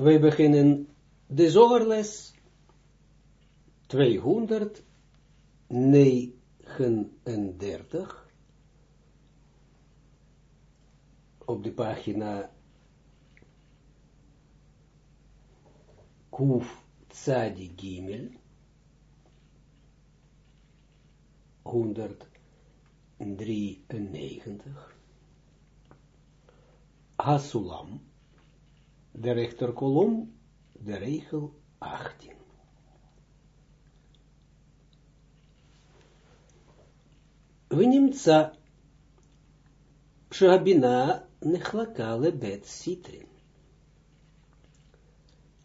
We beginnen de zogerles 239 op de pagina Kuf Tzadi Gimel 193 Hasulam de rechterkolom, de regel 18. ונמצא שהבינה נחלקה לבית סיטרין.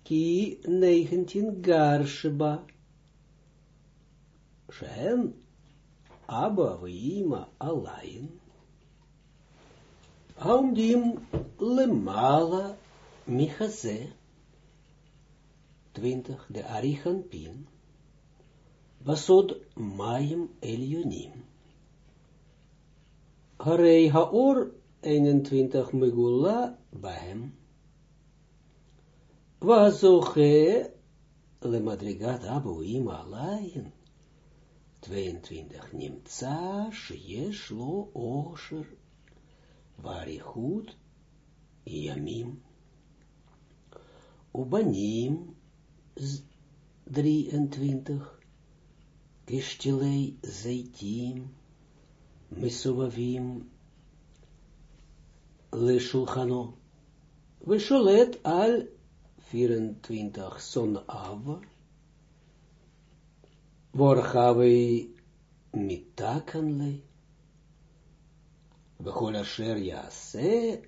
כי נייגנטין גר שבה, שהן אבא ואימא alleen, העומדים למעלה Michaze, 20, de Arichanpin, Basod Mayim Elionim. Harei Haor, 21, Megula, Bahem. Wazoche, Le Madrigat Abuim Alain, 22, Nimtza, Sheyesh Lo Osher, Varichut, Yamim. Ubanim 23, Kishtilei Zeitim, Mesuvavim, Le Shulchano, Vesholet al 24, Son Av, Vorchavei Mitakanle, Bechol Asher Yase,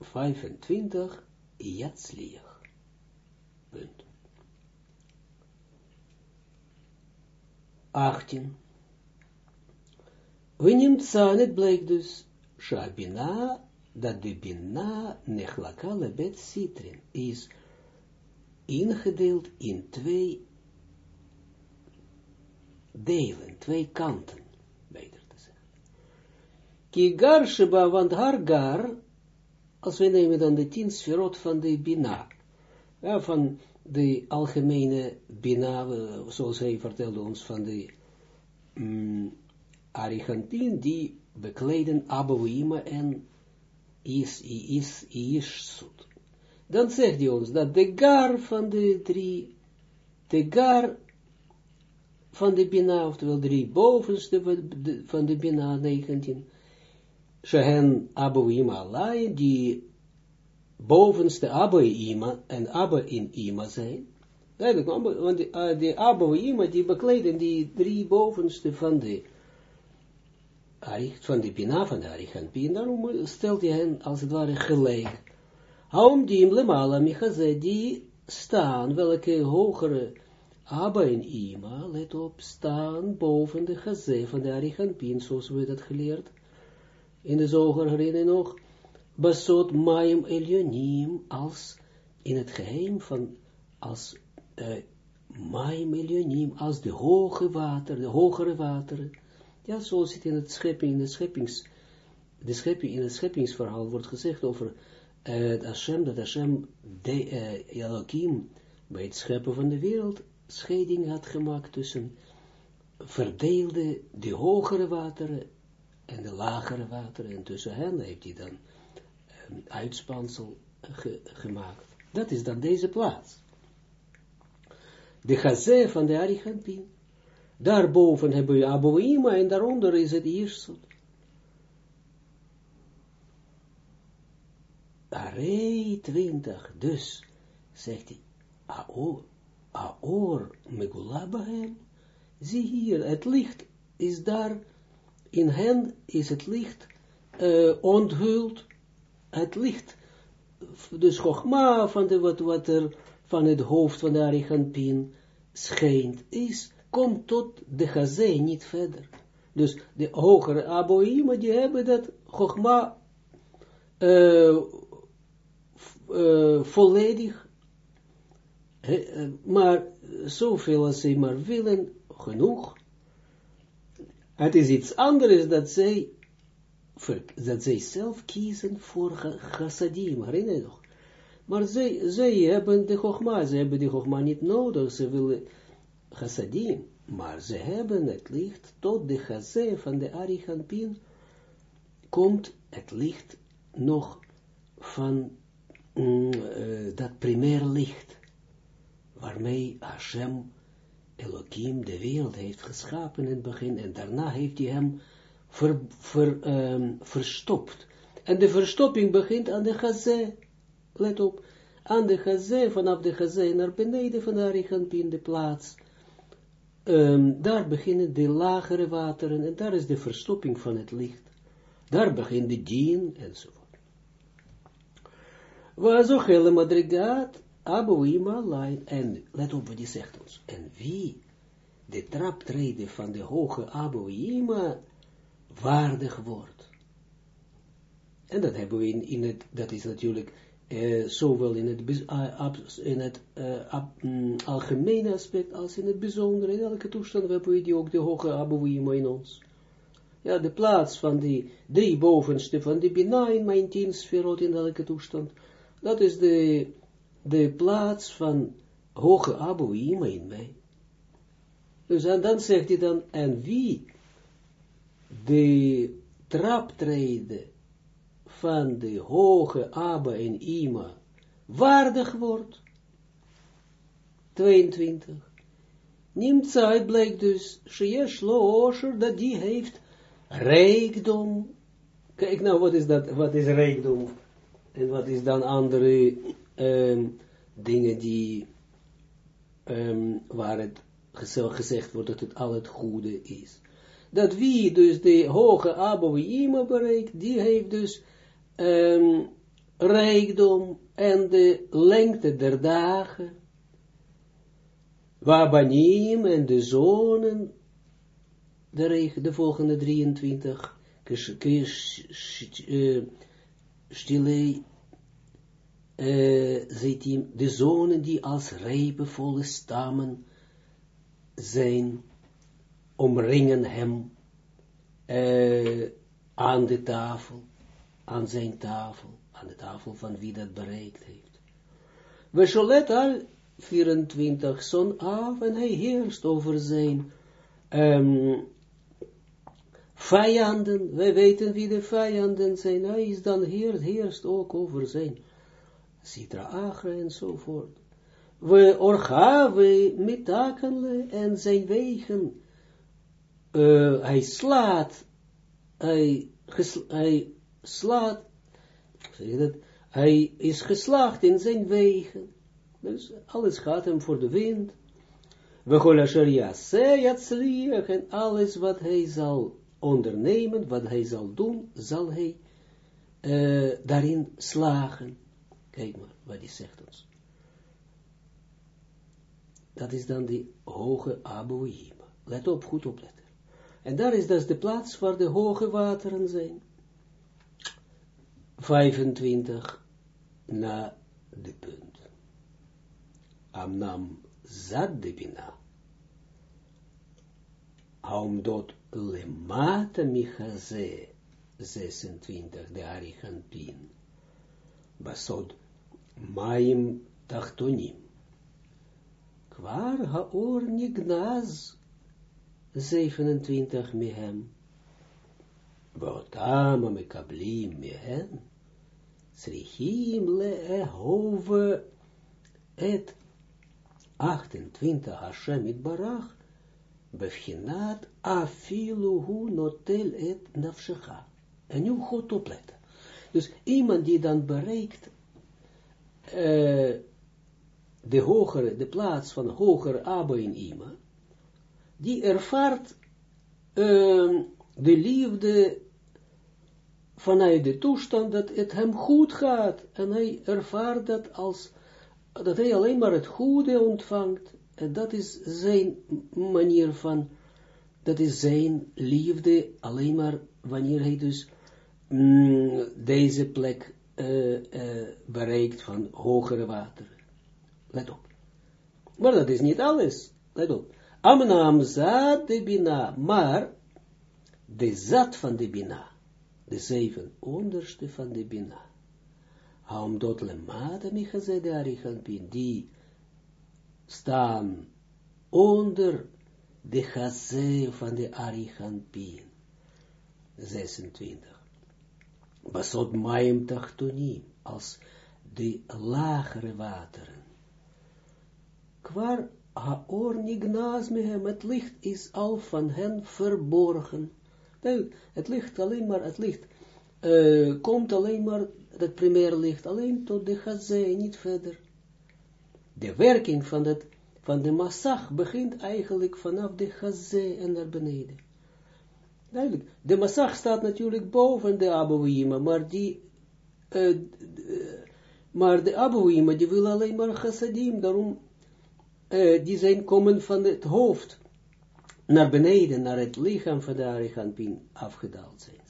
25, Yatzliach. Punt. 18. We neemt aan, het blijkt dus, Shabina, dat de Bina nechlakale bet citrin is ingedeeld in twee delen, twee kanten, beter te zeggen. Ki gar sheba, want haar gar, als we nemen dan de tien sferot van de Bina, ja, van de algemene Bina, zoals hij vertelde ons, van de um, die bekleden Abouima en is, is, is, Dan zegt hij ons dat de gar van de drie, de gar van de Bina, oftewel drie bovenste van de Bina 19, Shehen Abouima die bovenste Abba Ima en Abba in Ima zijn. Duidelijk, want de, de Abba Ima die bekleden die drie bovenste van de van de Bina van de Arichanpin, daarom stelt hij hen als het ware gelijk. Haum dim lemala michaze, die staan, welke hogere Abba en Ima, let op, staan boven de Chazé van de Arichanpin, zoals we dat geleerd in de zoger herinneren nog, basot maim elionim, als in het geheim van, als uh, maim elionim, als de hoge water, de hogere wateren, ja, zoals het in het schepping, in de scheppings, de schepping, in het scheppingsverhaal wordt gezegd over uh, Hashem, dat Hashem, de, Elohim, bij het scheppen van de wereld, scheiding had gemaakt tussen verdeelde de hogere wateren en de lagere wateren, en tussen hen heeft hij dan uitspansel gemaakt. Dat is dan deze plaats. De gazé van de Arichampin. Daarboven hebben we Aboima en daaronder is het Iersut. Arei 20, dus, zegt hij, Aor, Aor Megulabahem, zie hier, het licht is daar, in hen is het licht uh, onthuld, het licht, de schogma van de, wat, wat er van het hoofd van de Ariganpin schijnt, is, komt tot de gazé niet verder. Dus de hogere aboïma, die hebben dat chogma uh, uh, volledig, uh, maar zoveel als ze maar willen, genoeg. Het is iets anders dat zij dat zij zelf kiezen voor chassadim, herinner je nog? Maar zij, hebben de Chogma, ze hebben de Chogma niet nodig, ze willen chassadim, maar ze hebben het licht tot de chazé van de Arichampin, komt het licht nog van mm, uh, dat primair licht, waarmee Hashem Elohim de wereld heeft geschapen in het begin, en daarna heeft hij hem um, verstopt. En de verstopping begint aan de gazé. Let op, aan de gazé, vanaf de gazé naar beneden van de Arichampin, de plaats. Um, daar beginnen de lagere wateren, en daar is de verstopping van het licht. Daar begint de dien, enzovoort. Wazochele madrigat, Ima line, en let op wat hij zegt ons, en wie de traptreden van de hoge Ima waardig wordt. En dat hebben we in, in het, dat is natuurlijk uh, zowel in het, uh, in het uh, um, algemene aspect als in het bijzondere, in elke toestand hebben we die ook de hoge Abouima in ons. Ja, de plaats van die drie bovenste van de Bina in mijn tien sferot in elke toestand, dat is de, de plaats van hoge Abouima in mij. Dus en dan zegt hij dan, en wie de traptreden van de hoge Abba en Ima waardig wordt. 22. Nimtzai blijkt dus, Sheyesh lo dat die heeft rijkdom. Kijk nou, wat is dat, wat is rijkdom? En wat is dan andere um, dingen die, um, waar het gezegd wordt dat het al het goede is dat wie dus de hoge Abouima bereikt, die heeft dus um, rijkdom en de lengte der dagen, Wabanim en de zonen, de, de volgende 23, stille uh, de zonen die als rijpevolle stammen zijn, omringen hem uh, aan de tafel, aan zijn tafel, aan de tafel van wie dat bereikt heeft. We zullen al 24 zon af en hij heerst over zijn um, vijanden. Wij weten wie de vijanden zijn. Hij is dan heerst, heerst ook over zijn Sitra Agra enzovoort. We orgaven mitakenle en zijn wegen uh, hij slaat, hij, hij slaat, zeg dat, hij is geslaagd in zijn wegen. Dus alles gaat hem voor de wind. We en alles wat hij zal ondernemen, wat hij zal doen, zal hij uh, daarin slagen. Kijk maar wat hij zegt ons. Dat is dan die hoge Abouima. Let op, goed opletten. En daar is dus de plaats waar de hoge wateren zijn. 25 na de punt. Amnam zad de bina. Aumdot lemata michaze 26 de arichanpin. Basod maim tachtonim. Kwar haor nignaz 27 mehem. Botam mekablim mehem. Srichim leehove et 28 Hashem it barach. Bevchinat afilu hu notel et nafshecha. En nu goed opletten. Dus iemand die dan bereikt uh, de hogere, de plaats van hoger Abba in Ima, die ervaart uh, de liefde vanuit de toestand dat het hem goed gaat. En hij ervaart dat als, dat hij alleen maar het goede ontvangt. En dat is zijn manier van, dat is zijn liefde, alleen maar wanneer hij dus mm, deze plek uh, uh, bereikt van hogere wateren. Let op. Maar dat is niet alles. Let op. Amnam zat de bina, maar de zat van de bina, de zeven onderste van de bina. Haumdot lemata michaze de arichanpin, die staan onder de chazé van de arichanpin. 26. Basot maim tachtonim, als de lagere wateren. Kwar haor nignaas mehem, het licht is al van hen verborgen. Het licht alleen maar, het licht komt alleen maar, het primaire licht, alleen tot de gazé, niet verder. De werking van, dat, van de massag begint eigenlijk vanaf de gazé en naar beneden. Duidelijk, de massag staat natuurlijk boven de abouima, maar die, maar de abouima, die wil alleen maar chassadim, daarom, uh, die zijn komen van het hoofd naar beneden, naar het lichaam van de Ariganpin afgedaald zijn.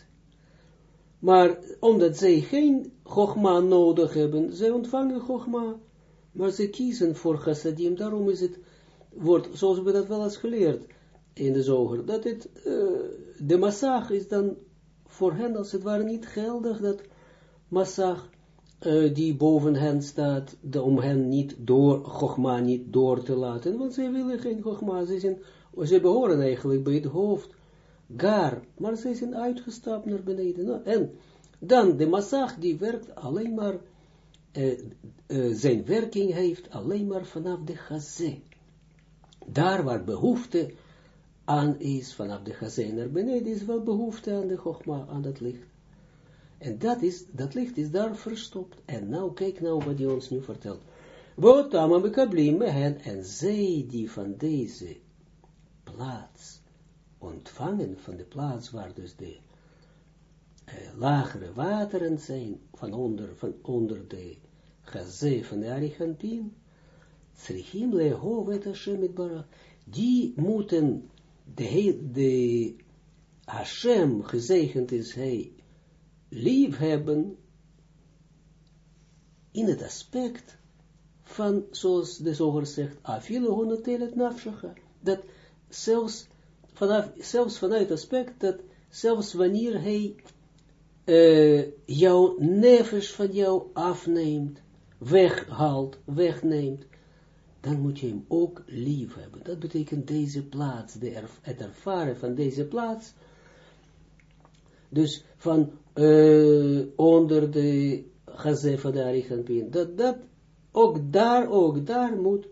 Maar omdat zij geen Chogma nodig hebben, zij ontvangen Chogma, maar ze kiezen voor chassadim, daarom is het, wordt, zoals we dat wel eens geleerd in de zoger, dat het, uh, de massag is dan voor hen als het ware niet geldig, dat massag uh, die boven hen staat, de, om hen niet door, Chogma niet door te laten, want zij willen geen Chogma, ze, zijn, ze behoren eigenlijk bij het hoofd, gar, maar ze zijn uitgestapt naar beneden. Nou, en dan de massag die werkt alleen maar, uh, uh, zijn werking heeft alleen maar vanaf de gazé. Daar waar behoefte aan is, vanaf de gazé naar beneden, is wel behoefte aan de chogma, aan dat licht. En dat, is, dat licht is daar verstopt. En nou, kijk nou wat hij ons nu vertelt. Wat bekablim hen en zij die van deze plaats ontvangen, van de plaats waar dus de uh, lagere wateren zijn, van onder, van onder de gazé van de Arichampin, Tsrichim lehovet Hashem die moeten de, de Hashem, gezegend is hij, lief hebben in het aspect van, zoals de zoger zegt, afile honotelet nafshacha, dat zelfs, vanaf, zelfs vanuit het aspect dat zelfs wanneer hij uh, jouw nefes van jou afneemt, weghaalt, wegneemt, dan moet je hem ook lief hebben. Dat betekent deze plaats, de erf, het ervaren van deze plaats, dus van uh, onder de Gazefa de Arichanpin, dat, dat, ook daar, ook daar moet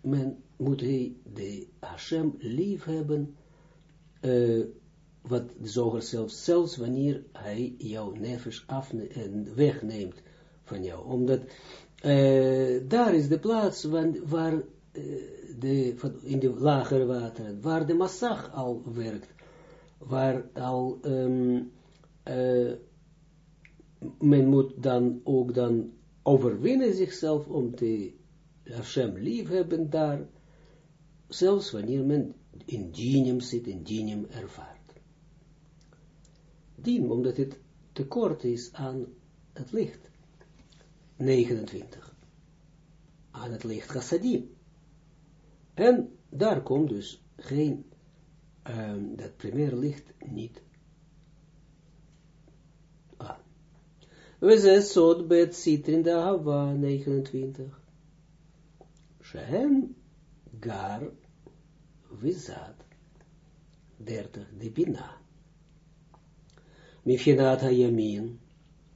men, moet hij de Hashem lief hebben, uh, wat de zoger zelfs, zelfs wanneer hij jouw nefes af en wegneemt van jou. Omdat uh, daar is de plaats waar, waar de, in de lagere wateren, waar de massag al werkt, waar al um, uh, men moet dan ook dan overwinnen zichzelf om te Hashem lief hebben daar, zelfs wanneer men in dinium zit, in dinium ervaart dien, omdat het tekort is aan het licht. 29. Aan het licht chassadim. En daar komt dus geen, um, dat primaire licht niet We zijn sod bet citrin de Hava 29. Shehen gar vizad 30 de bina. Mifjenat Hayamin,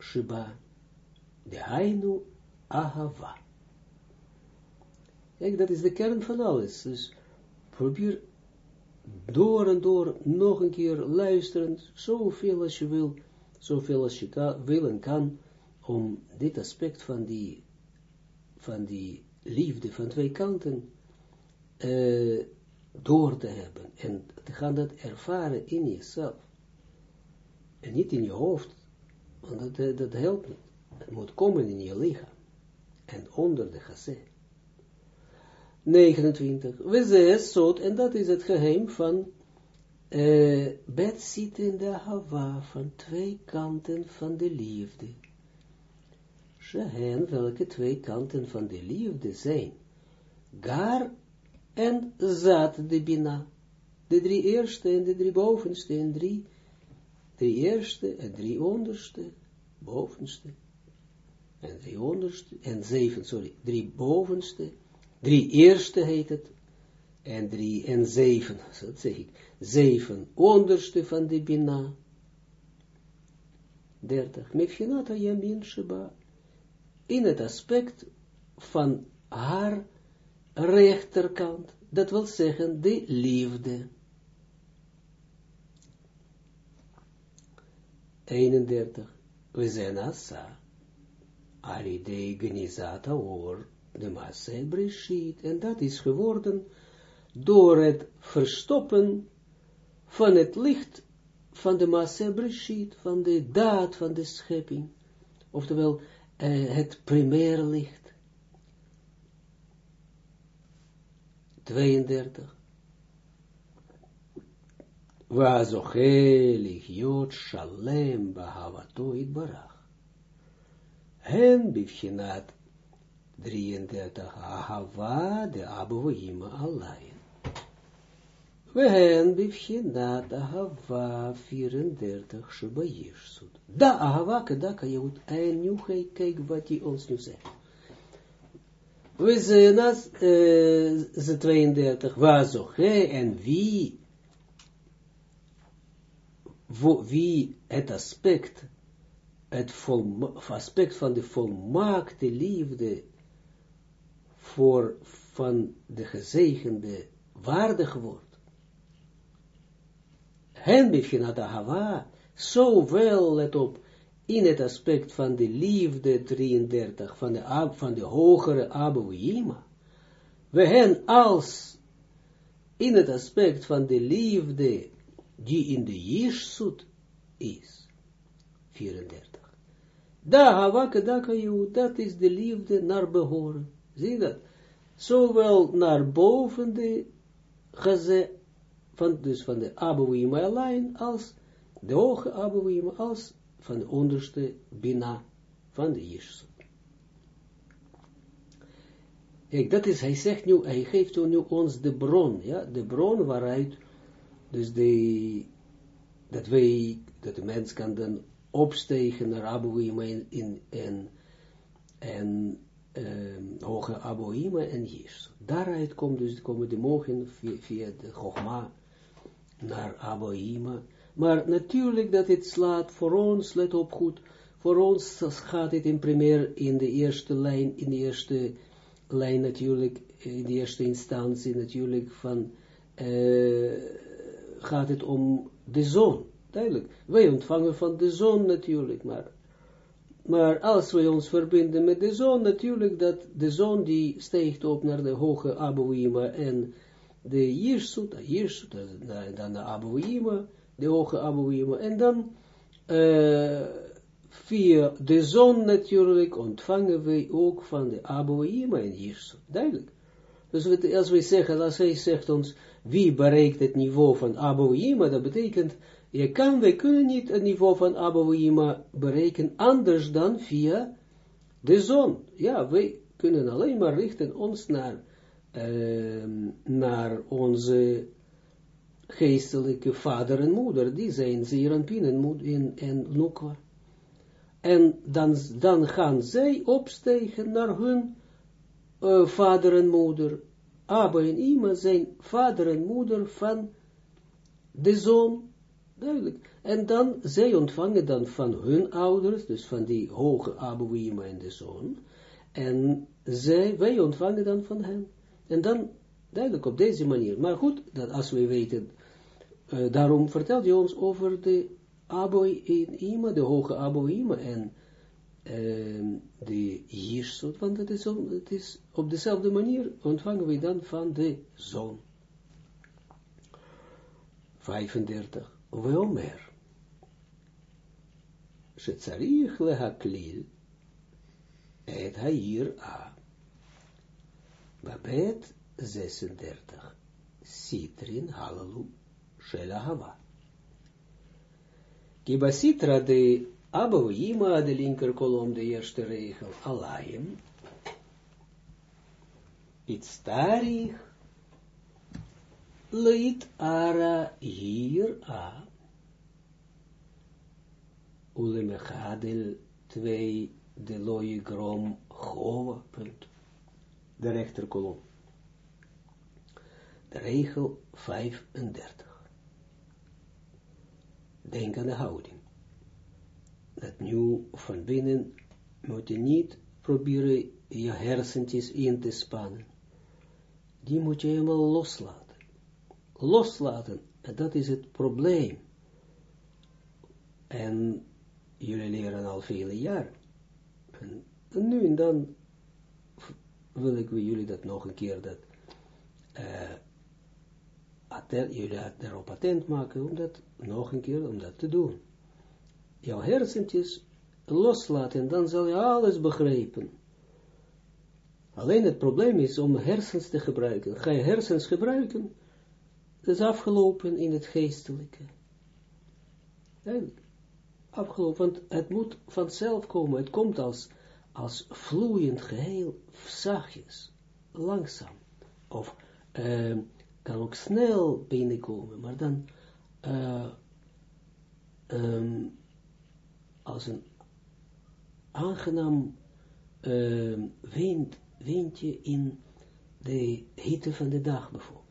Shiba, de Hainu Ahava. Kijk, dat is de kern van alles. Dus probeer door en door nog een keer luisteren, zoveel als je wil, zoveel als je kan, wil en kan, om dit aspect van die, van die liefde van twee kanten uh, door te hebben en te gaan dat ervaren in jezelf. En niet in je hoofd, want dat, eh, dat helpt niet. Het moet komen in je lichaam. En onder de gazé. 29. We zoet, en dat is het geheim van uh, bed zitten in de hava van twee kanten van de liefde. Shehen, welke twee kanten van de liefde zijn. Gar en zat de bina. De drie eerste en de drie bovenste en drie de eerste en drie onderste, bovenste. en drie onderste, en zeven, sorry, drie bovenste, drie eerste heet het, en drie, en zeven, zo zeg ik, zeven onderste van de Bina, dertig, Mefhinata Yamin Sheba, in het aspect van haar rechterkant, dat wil zeggen de liefde. 31. We zijn asa. Alidei genizata or de masse breshit. En dat is geworden door het verstoppen van het licht van de masse van de daad van de schepping. Oftewel, uh, het primaire licht. 32. Wazoche lichiot shalem bahavato itbarach. Hen bivchinat 33 ahava de alayin. We hen bivchinat ahava 34 shubayishsut. Da ahava kedaka jeut. En nu kijk wat hij ons nu zegt. We zijn als uh, 32 wazoche en wie wie het aspect, het aspect van de volmaakte liefde voor van de gezegende waardig wordt. Hen bevindt Hava, zowel, let op, in het aspect van de liefde 33, van de, van de hogere Abouima, we hen als in het aspect van de liefde die in de Jirsut is. 34. Da havake daka dat is de liefde naar behoren. Zie dat? Zowel naar boven de geze, van, dus van de Abouima alleen, als de hoge Abouima, als van de onderste Bina van de Jirsut. Kijk, dat is, hij zegt nu, hij geeft nu ons de bron, ja, de bron waaruit dus de, dat wij, dat de mens kan dan opstegen naar Aboïma in, in, en, en um, hoge Aboïma en Jirs. Daaruit komt dus, komen de mogen via, via de Chogma naar Aboïma. Maar natuurlijk dat het slaat voor ons, let op goed, voor ons gaat het in primair in de eerste lijn, in de eerste lijn natuurlijk, in de eerste instantie natuurlijk van uh, gaat het om de zon. Duidelijk. Wij ontvangen van de zon natuurlijk, maar, maar als wij ons verbinden met de zon, natuurlijk dat de zon die steekt op naar de hoge Abouima en de Jirsut, Jirsut, dan de Abouima, de hoge Abouima, en dan uh, via de zon natuurlijk ontvangen wij ook van de Abouima en Jirsut. Duidelijk. Dus als wij zeggen, als hij zegt ons, wie bereikt het niveau van Abouima, dat betekent, je kan, wij kunnen niet het niveau van Abouima bereiken anders dan via de zon. Ja, wij kunnen alleen maar richten ons naar, uh, naar onze geestelijke vader en moeder, die zijn Zeranpin en, en, en Nukwa. En dan, dan gaan zij opstegen naar hun uh, vader en moeder, Abba en Ima zijn vader en moeder van de zoon, duidelijk. En dan, zij ontvangen dan van hun ouders, dus van die hoge Abba, Ima en de zoon, en zij, wij ontvangen dan van hen. En dan, duidelijk, op deze manier. Maar goed, dat als we weten, uh, daarom vertelt hij ons over de Abba en Ima, de hoge Abba Ima en uh, de Jirsut, want het is, het is op dezelfde manier ontvangen we dan van de zon. 35. Weomer. Shetzarich lehaklil et hair a. Babet 36. Sitrin halalu shel ahava. Kibasitra de Abouima, de linker kolom, de eerste regel, alayim. Itztarich, leit ara hier a. Ulemechadel twee de loye grom gova, punt. De rechterkolom. De regel 35. Denk aan de houding. Dat nu van binnen moet je niet proberen je hersentjes in te spannen. Die moet je helemaal loslaten. Loslaten, en dat is het probleem. En jullie leren al vele jaren. En, nu en dan wil ik jullie dat nog een keer dat uh, attent, jullie erop attent maken om dat nog een keer om dat te doen. Jouw hersentjes loslaten, dan zal je alles begrijpen. Alleen het probleem is om hersens te gebruiken. Ga je hersens gebruiken, dat is afgelopen in het geestelijke. Afgelopen, want het moet vanzelf komen. Het komt als, als vloeiend geheel, zachtjes, langzaam. Of uh, kan ook snel binnenkomen, maar dan uh, um, als een aangenaam uh, wind, windje in de hitte van de dag bijvoorbeeld.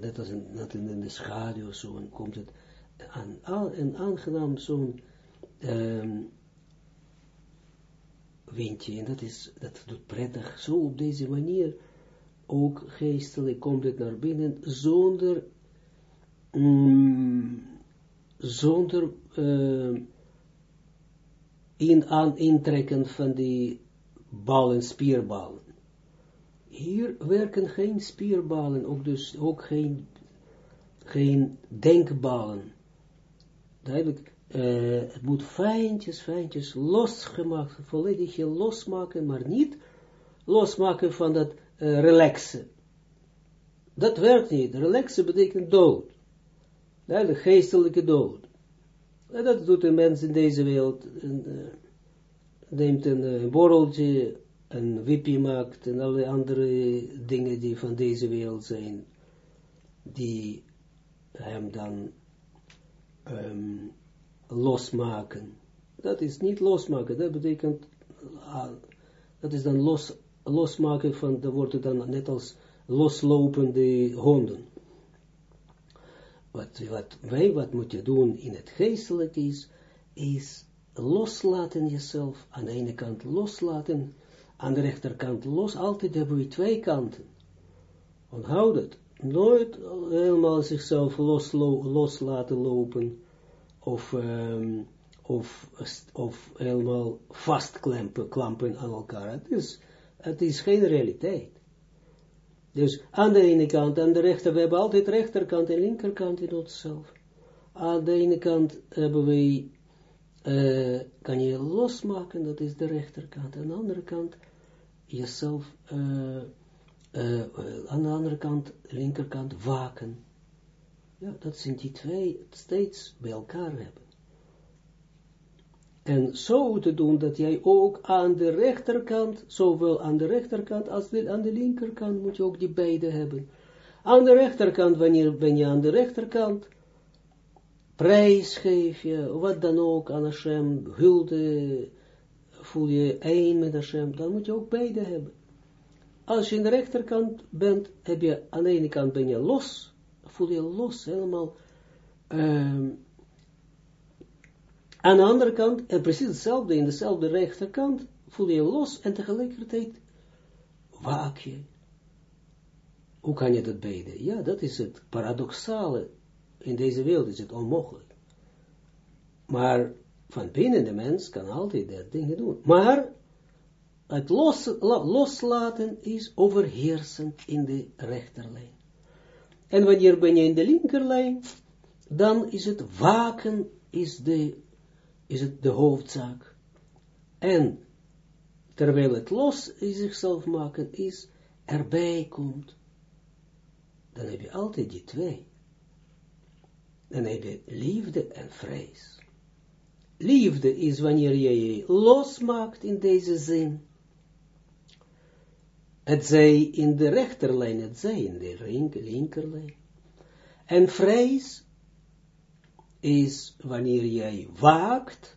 Net als een, net in de schaduw, zo, en komt het aan, een aangenaam zo'n um, windje, en dat, is, dat doet prettig, zo op deze manier, ook geestelijk komt het naar binnen, zonder mm, zonder uh, in, aan intrekken van die ballen, spierballen. Hier werken geen spierballen, ook dus ook geen, geen denkballen. Duidelijk, uh, het moet fijntjes, fijntjes losgemaakt, volledig losmaken, maar niet losmaken van dat uh, relaxen. Dat werkt niet. Relaxen betekent dood de geestelijke dood. En dat doet een mens in deze wereld, en, uh, neemt een borreltje, een wippie maakt en alle andere dingen die van deze wereld zijn, die hem dan um, losmaken. Dat is niet losmaken, dat betekent, uh, dat is dan los, losmaken van, dat wordt het dan net als loslopende honden wat, wat wij, wat moet je doen in het geestelijk is, is loslaten jezelf, aan de ene kant loslaten, aan de rechterkant los, altijd hebben we twee kanten. Onthoud het, nooit helemaal zichzelf los, laten lopen, of, um, of, of helemaal vastklampen klampen aan elkaar. Het is, het is geen realiteit. Dus aan de ene kant, aan de rechter, we hebben altijd rechterkant en linkerkant in onszelf. Aan de ene kant hebben we, uh, kan je losmaken, dat is de rechterkant. Aan de andere kant, jezelf, uh, uh, aan de andere kant, linkerkant, waken. Ja, dat zijn die twee steeds bij elkaar hebben. En zo te doen dat jij ook aan de rechterkant, zowel aan de rechterkant als aan de linkerkant, moet je ook die beide hebben. Aan de rechterkant, wanneer ben je aan de rechterkant, prijs geef je, wat dan ook aan Hashem, hulde, voel je één met Hashem, dan moet je ook beide hebben. Als je aan de rechterkant bent, heb je aan de ene kant ben je los, voel je los, helemaal, um, aan de andere kant, en precies hetzelfde, in dezelfde rechterkant, voel je los en tegelijkertijd waak je. Hoe kan je dat beide? Ja, dat is het paradoxale. In deze wereld is het onmogelijk. Maar van binnen de mens kan altijd dat dingen doen. Maar het los, loslaten is overheersend in de rechterlijn. En wanneer ben je in de linkerlijn, dan is het waken, is de is het de hoofdzaak. En terwijl het los in zichzelf maken is, erbij komt, dan heb je altijd die twee. Dan heb je liefde en vrees. Liefde is wanneer je je losmaakt in deze zin. Het zij in de rechterlijn, het zij in de linkerlijn. En vrees is wanneer jij waakt,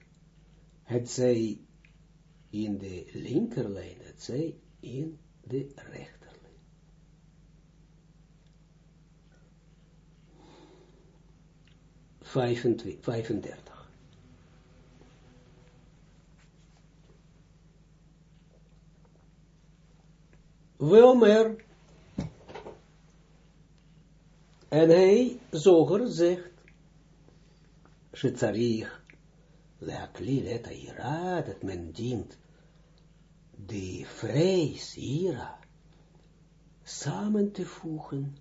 het zij in de linkerlijn, het zij in de rechterlijn. 35. Wilmer en hij, zoger, zegt, Shetzarich, leaklil et ira, dat men dient de vrees, ira, samen te voegen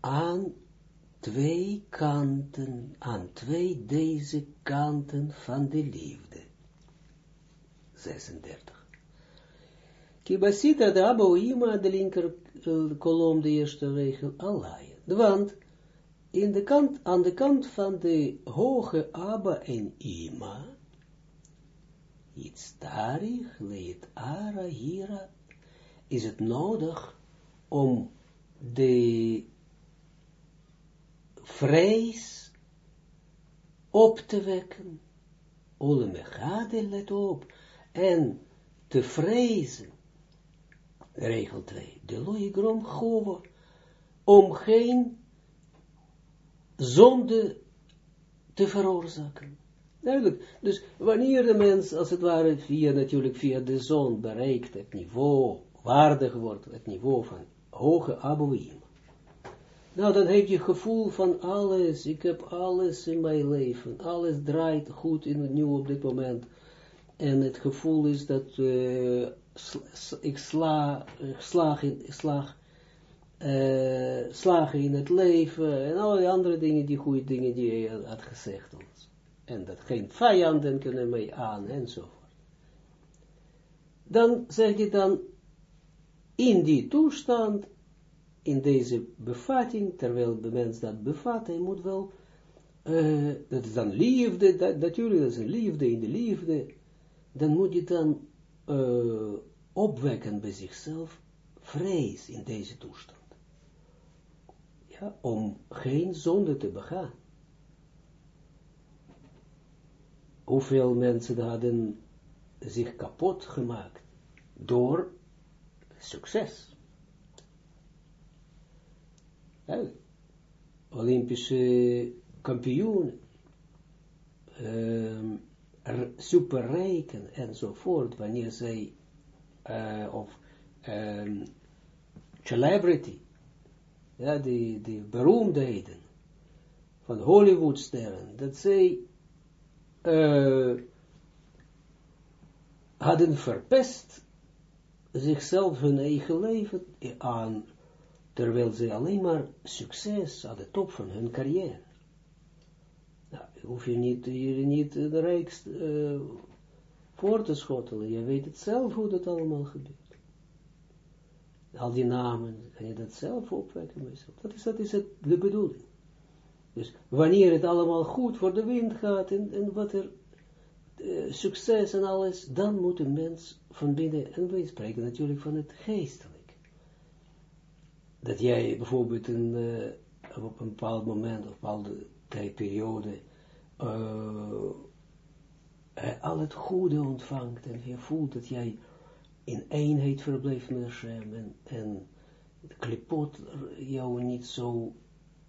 aan twee kanten, aan twee deze kanten van de liefde. 36. Kibasita de aboima, de linker kolom, de eerste regel, Allah. Want in de kant, aan de kant van de hoge Abba en Ima, iets tarich, leed ara, hira, is het nodig om de vrees op te wekken, ole mechade, let op, en te vrezen, regel 2, de loigrom gova, om geen zonde te veroorzaken. Duidelijk. Dus wanneer de mens, als het ware, via natuurlijk via de zon bereikt het niveau, waardig wordt, het niveau van hoge aboïm, nou, dan heb je gevoel van alles, ik heb alles in mijn leven, alles draait goed in het nieuw op dit moment. En het gevoel is dat uh, ik sla, slag, in, slag, uh, slagen in het leven en al die andere dingen, die goede dingen die je had gezegd ons. En dat geen vijanden kunnen mij aan enzovoort. Dan zeg je dan, in die toestand in deze bevatting, terwijl de mens dat bevat, hij moet wel, uh, dat is dan liefde, dat, natuurlijk, dat is een liefde in de liefde, dan moet je dan uh, opwekken bij zichzelf vrees in deze toestand. Ja, om geen zonde te begaan. Hoeveel mensen hadden zich kapot gemaakt door succes. Olympische kampioen, um, superrijken enzovoort, wanneer zij, uh, of um, celebrity, ja, die, die beroemdheden van Hollywoodsterren, dat zij uh, hadden verpest zichzelf hun eigen leven aan terwijl ze alleen maar succes aan de top van hun carrière. Hoef je niet, je niet de rijkst uh, voor te schottelen, je weet het zelf hoe dat allemaal gebeurt. Al die namen, kan je dat zelf opwekken mezelf. Dat is, dat is het, de bedoeling. Dus wanneer het allemaal goed voor de wind gaat en, en wat er uh, succes en alles, dan moet een mens van binnen, en wij spreken natuurlijk van het geestelijk dat jij bijvoorbeeld een, uh, op een bepaald moment, of een bepaalde tijdperiode, uh, al het goede ontvangt en je voelt dat jij in eenheid verblijft met Hashem en, en de klipot jou niet zo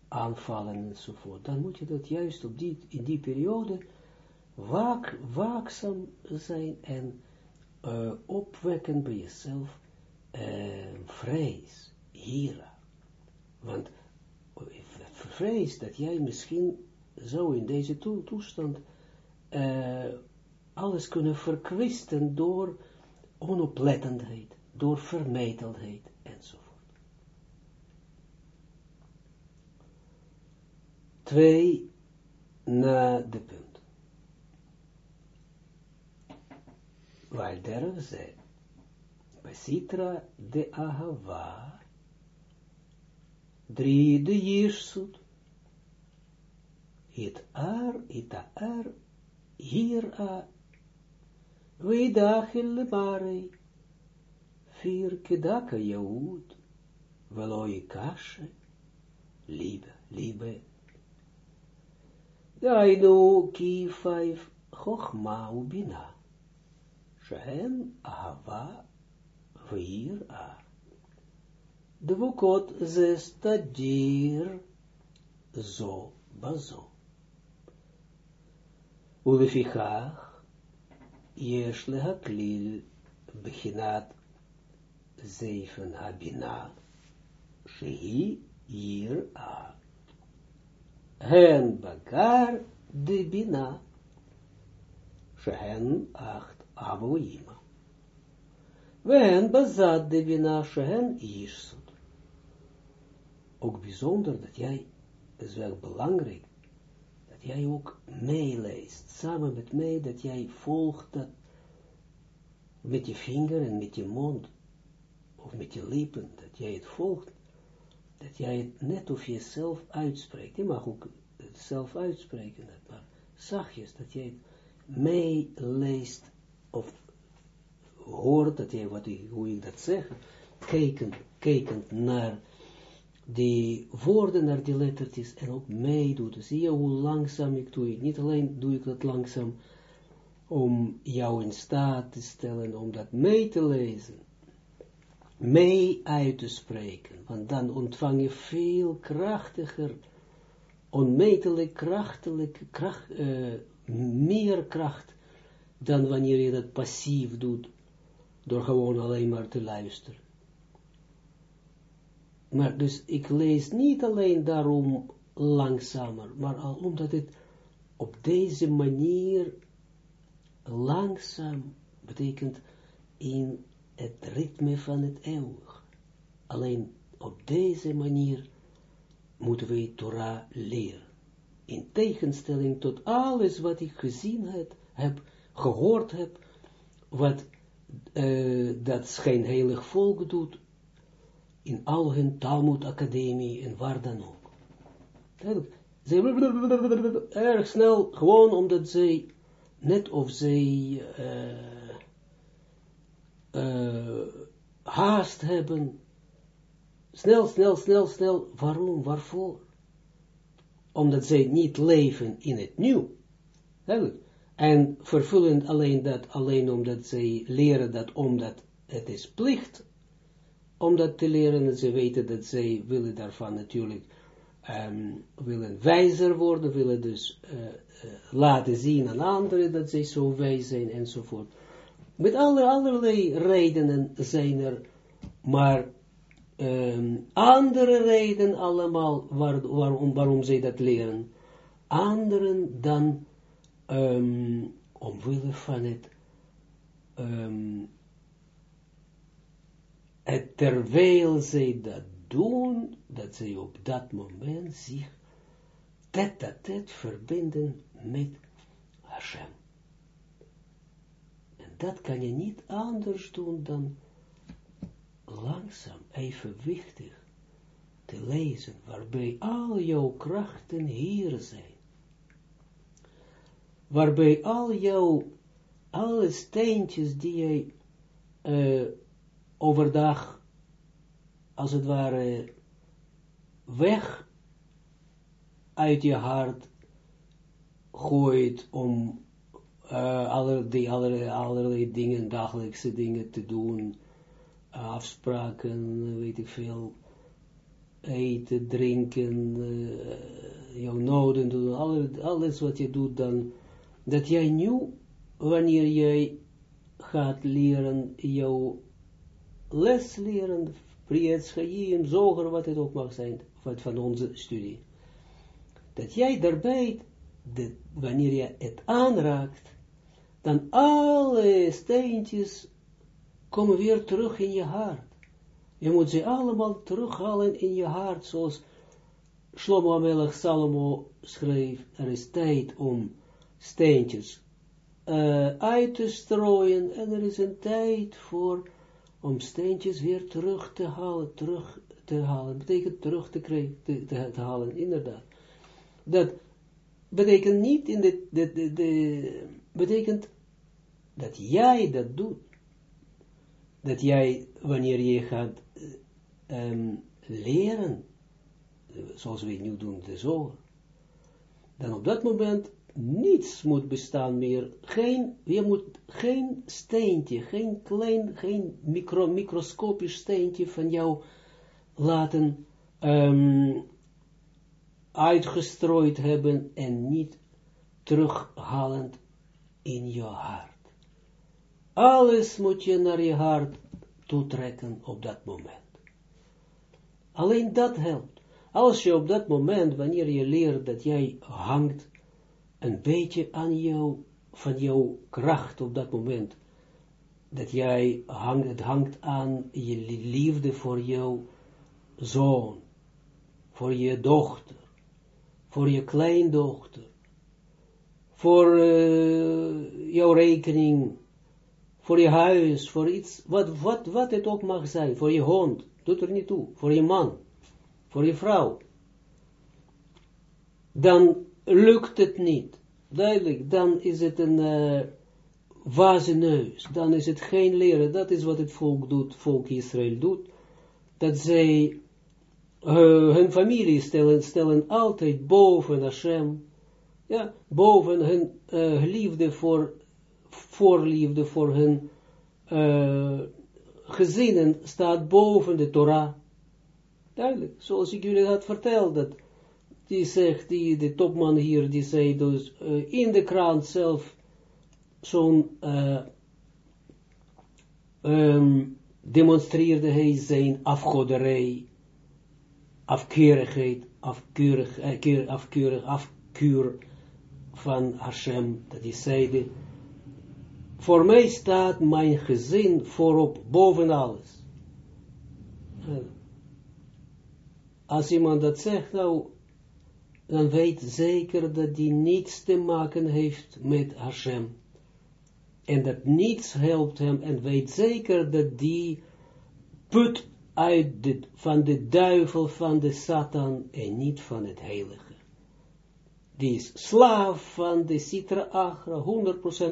aanvallen enzovoort, dan moet je dat juist op die, in die periode waak, waakzaam zijn en uh, opwekken bij jezelf vrees hira. Want vrees dat jij misschien zo in deze toestand uh, alles kunnen verkwisten door onoplettendheid, door vermetelheid enzovoort. Twee na de punt. Waar derf ze, Basitra de Ahava, drie de jirsut, it ar, it ar, hier a, weidachel lebare, vier kedaka jaud, veloi kashe, liebe, liebe. Dainu ki vijf Chochma ubina. Shen ahava vir a. Dvukot zes zo bazo. Ulefichach yesh lehaklil bechinat zeven habina shehi hier a. Hen bagar de bina shehen acht avoima. Wen bazad de bina shehen jirsut. Ook bijzonder dat jij, is wel belangrijk, dat jij ook meeleest, samen met mij, dat jij volgt dat met je vinger en met je mond, of met je lippen, dat jij het volgt, dat jij het net of jezelf uitspreekt. Je mag ook zelf uitspreken, maar zachtjes, dat jij het meeleest, of hoort, dat jij, wat hoe ik dat zeg, kijkend, kijkend naar die woorden, naar die lettertjes, en ook meedoet. Zie je hoe langzaam ik doe het. Niet alleen doe ik dat langzaam, om jou in staat te stellen, om dat mee te lezen, mee uit te spreken, want dan ontvang je veel krachtiger, onmetelijk krachtelijk, kracht, uh, meer kracht, dan wanneer je dat passief doet, door gewoon alleen maar te luisteren. Maar dus ik lees niet alleen daarom langzamer, maar al omdat het op deze manier langzaam betekent in het ritme van het eeuwig. Alleen op deze manier moeten we Torah leren. In tegenstelling tot alles wat ik gezien heb, heb gehoord heb, wat uh, dat schijnheilig volk doet, in al hun Talmud-academie en waar dan ook. Ze erg snel, gewoon omdat zij, net of zij uh, uh, haast hebben, snel, snel, snel, snel, waarom, waarvoor? Omdat zij niet leven in het nieuw. En vervullen alleen dat, alleen omdat zij leren dat, omdat het is plicht, om dat te leren, en ze weten dat zij willen daarvan natuurlijk, um, willen wijzer worden, willen dus uh, uh, laten zien aan anderen dat zij zo wijs zijn, enzovoort. Met alle, allerlei redenen zijn er, maar um, andere redenen allemaal waar, waarom, waarom zij dat leren. Anderen dan um, omwille van het, um, het terwijl zij dat doen, dat zij op dat moment zich tet-a-tet verbinden met Hashem. En dat kan je niet anders doen dan langzaam, evenwichtig te lezen, waarbij al jouw krachten hier zijn waarbij al jouw, alle steentjes die uh, overdag, als het ware, weg uit je hart gooit om allerlei, allerlei, allerlei dingen, dagelijkse dingen te doen, afspraken, weet ik veel, eten, drinken, uh, jouw noden doen, alles, alles wat je doet dan dat jij nu, wanneer jij gaat leren, jouw les leren, Chaim, Zoger, wat het ook mag zijn, wat van onze studie, dat jij daarbij, de, wanneer je het aanraakt, dan alle steentjes komen weer terug in je hart. Je moet ze allemaal terughalen in je hart, zoals Shlomo Amelach Salomo schreef, er is tijd om steentjes uh, uit te strooien en er is een tijd voor om steentjes weer terug te halen, terug te halen, betekent terug te, te, te, halen, inderdaad. Dat betekent niet in de, de, de, de, betekent dat jij dat doet. Dat jij, wanneer je gaat um, leren, zoals we nu doen, de zorg, dan op dat moment niets moet bestaan meer. Geen, je moet geen steentje, geen klein, geen micro, microscopisch steentje van jou laten um, uitgestrooid hebben en niet terughalend in je hart. Alles moet je naar je hart toetrekken op dat moment. Alleen dat helpt. Als je op dat moment, wanneer je leert dat jij hangt een beetje aan jou, van jouw kracht op dat moment, dat jij hangt, het hangt aan je liefde voor jouw zoon, voor je dochter, voor je kleindochter, voor uh, jouw rekening, voor je huis, voor iets, wat, wat, wat het ook mag zijn, voor je hond, doet er niet toe, voor je man, voor je vrouw, dan lukt het niet, duidelijk, dan is het een uh, wazeneus, dan is het geen leren, dat is wat het volk doet, volk Israël doet, dat zij uh, hun familie stellen, stellen altijd boven Hashem, ja, boven hun uh, liefde voor, voorliefde voor hun uh, gezinnen staat boven de Torah. Duidelijk, zoals ik jullie had verteld, die zegt, die, de topman hier, die zei dus, uh, in de krant zelf, zo'n, uh, um, demonstreerde hij zijn afgoderij, afkeurigheid, afkeurig, uh, afkeurig, afkeur van Hashem, dat hij zeide, voor mij staat mijn gezin voorop, boven alles. Als iemand dat zegt, nou, dan weet zeker dat die niets te maken heeft met Hashem. En dat niets helpt hem, en weet zeker dat die put uit de, van de duivel, van de Satan, en niet van het heilige. Die is slaaf van de Sitra Achra,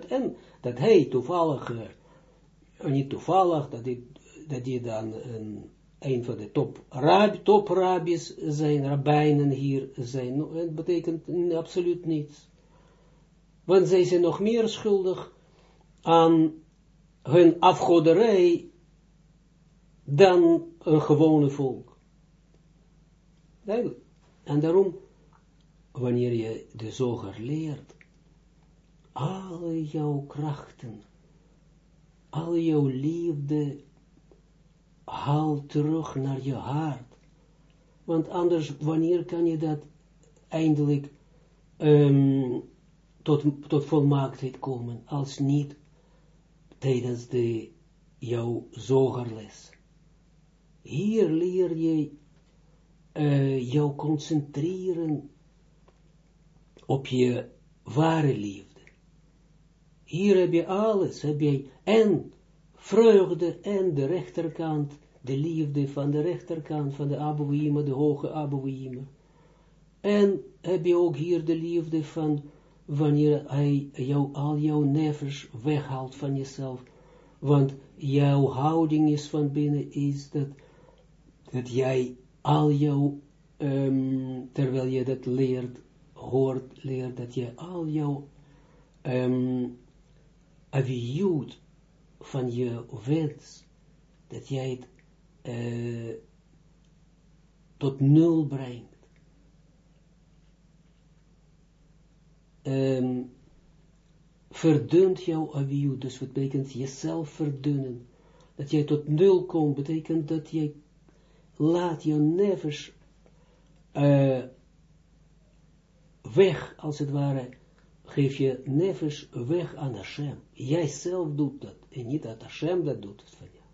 100%, en dat hij toevallig, uh, niet toevallig, dat hij, dat dan een een van de top, rab, top rabbis zijn, rabbijnen hier zijn, het betekent absoluut niets. Want zij zijn nog meer schuldig aan hun afgoderij dan een gewone volk. En daarom, wanneer je de zoger leert, al jouw krachten, al jouw liefde haal terug naar je hart. Want anders, wanneer kan je dat eindelijk um, tot, tot volmaaktheid komen, als niet tijdens de, jouw zogerles. Hier leer je uh, jou concentreren op je ware liefde. Hier heb je alles, heb je en vreugde en de rechterkant, de liefde van de rechterkant van de Abouima, de hoge Abouima. En heb je ook hier de liefde van wanneer hij jou, al jouw nevers weghaalt van jezelf. Want jouw houding is van binnen is dat, dat jij al jouw, um, terwijl je dat leert, hoort, leert, dat je al jouw um, aviut van je wens, dat jij het uh, tot nul brengt. Um, verdunt jouw aviu, dus wat betekent jezelf verdunnen. Dat jij tot nul komt, betekent dat jij laat je nevers uh, weg, als het ware, geef je nevers weg aan Hashem. Jij zelf doet dat. En niet dat Hashem dat doet van jou.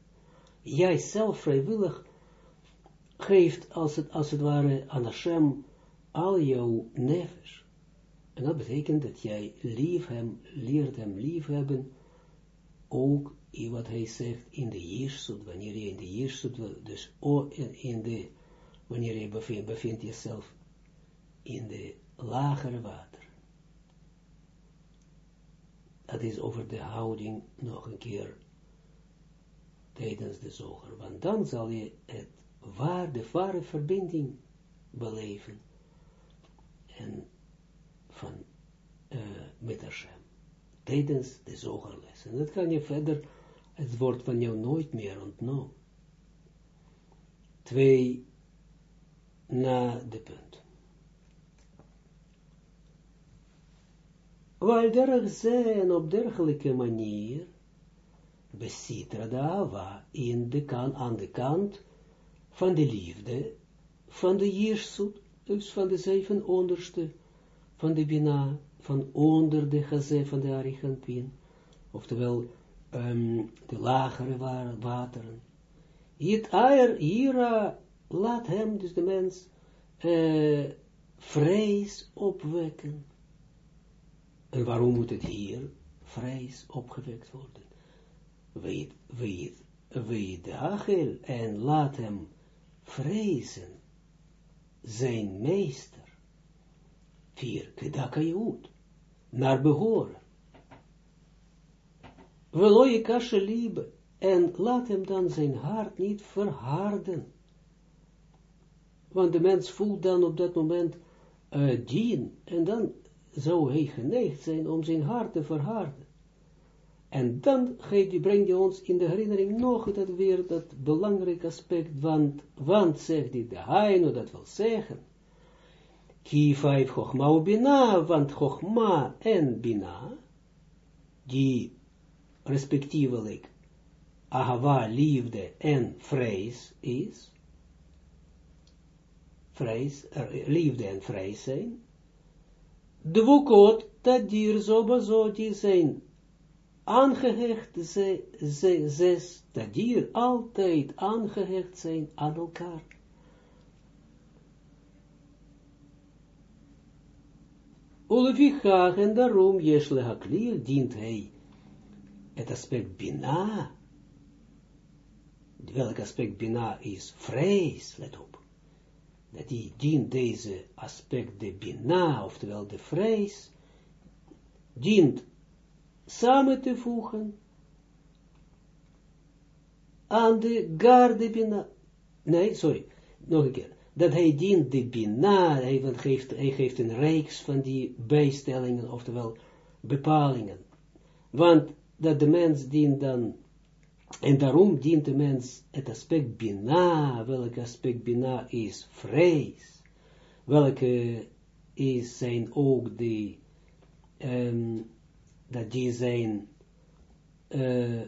Jij zelf vrijwillig geeft als het, als het ware aan Hashem al jouw nevers. En dat betekent dat jij lief hem, leert hem lief hebben, ook in wat hij zegt in de Jirsut, wanneer je in de Jirsut, dus in de, wanneer je bevindt, bevindt jezelf in de lagere water. Dat is over de houding nog een keer tijdens de zoger. Want dan zal je het waar, de ware verbinding beleven. En van uh. Tijdens de zogerles. En dat kan je verder, het wordt van jou nooit meer ontnomen. Twee na de punt. Waar derg zijn op dergelijke manier, besitra de aan de kant van de liefde, van de jirsut, dus van de zeven onderste, van de bina, van onder de gazé van de Arigantin, oftewel um, de lagere wateren. Het aier, ira, laat hem, dus de mens, uh, vrees opwekken. En waarom moet het hier vrees opgewekt worden? Weet, weet, weet de hagel en laat hem vrezen zijn meester. Vier, kedaka Jehud, naar behoren. Veloje kasje liebe, en laat hem dan zijn hart niet verharden. Want de mens voelt dan op dat moment uh, dien, en dan zou hij geneigd zijn om zijn hart te verharden. En dan brengt hij ons in de herinnering nog dat weer dat belangrijk aspect, want, want zegt hij de Haino, dat wil zeggen, ki vijf Chochma Bina, want Chochma en Bina, die respectievelijk Ahava, liefde en vrees is, vrees, liefde en vrees zijn, dwukot tadir zo die zijn aangehecht, ze, ze, zes tadir altijd aangehecht zijn aan elkaar. Ulevichach en daarom jesle haklil dient hij het aspect bina. Welk aspect bina is vrees, let op dat die dient deze aspect de bina, oftewel de vrees, dient samen te voegen aan de garde bina. Nee, sorry, nog een keer. Dat hij dient de bina, hij geeft, hij geeft een reeks van die bijstellingen, oftewel bepalingen. Want dat de mens dient dan en daarom dient de mens het aspect bina, welk aspect bina is vrees, welke is zijn ook de, um, dat die zijn, uh,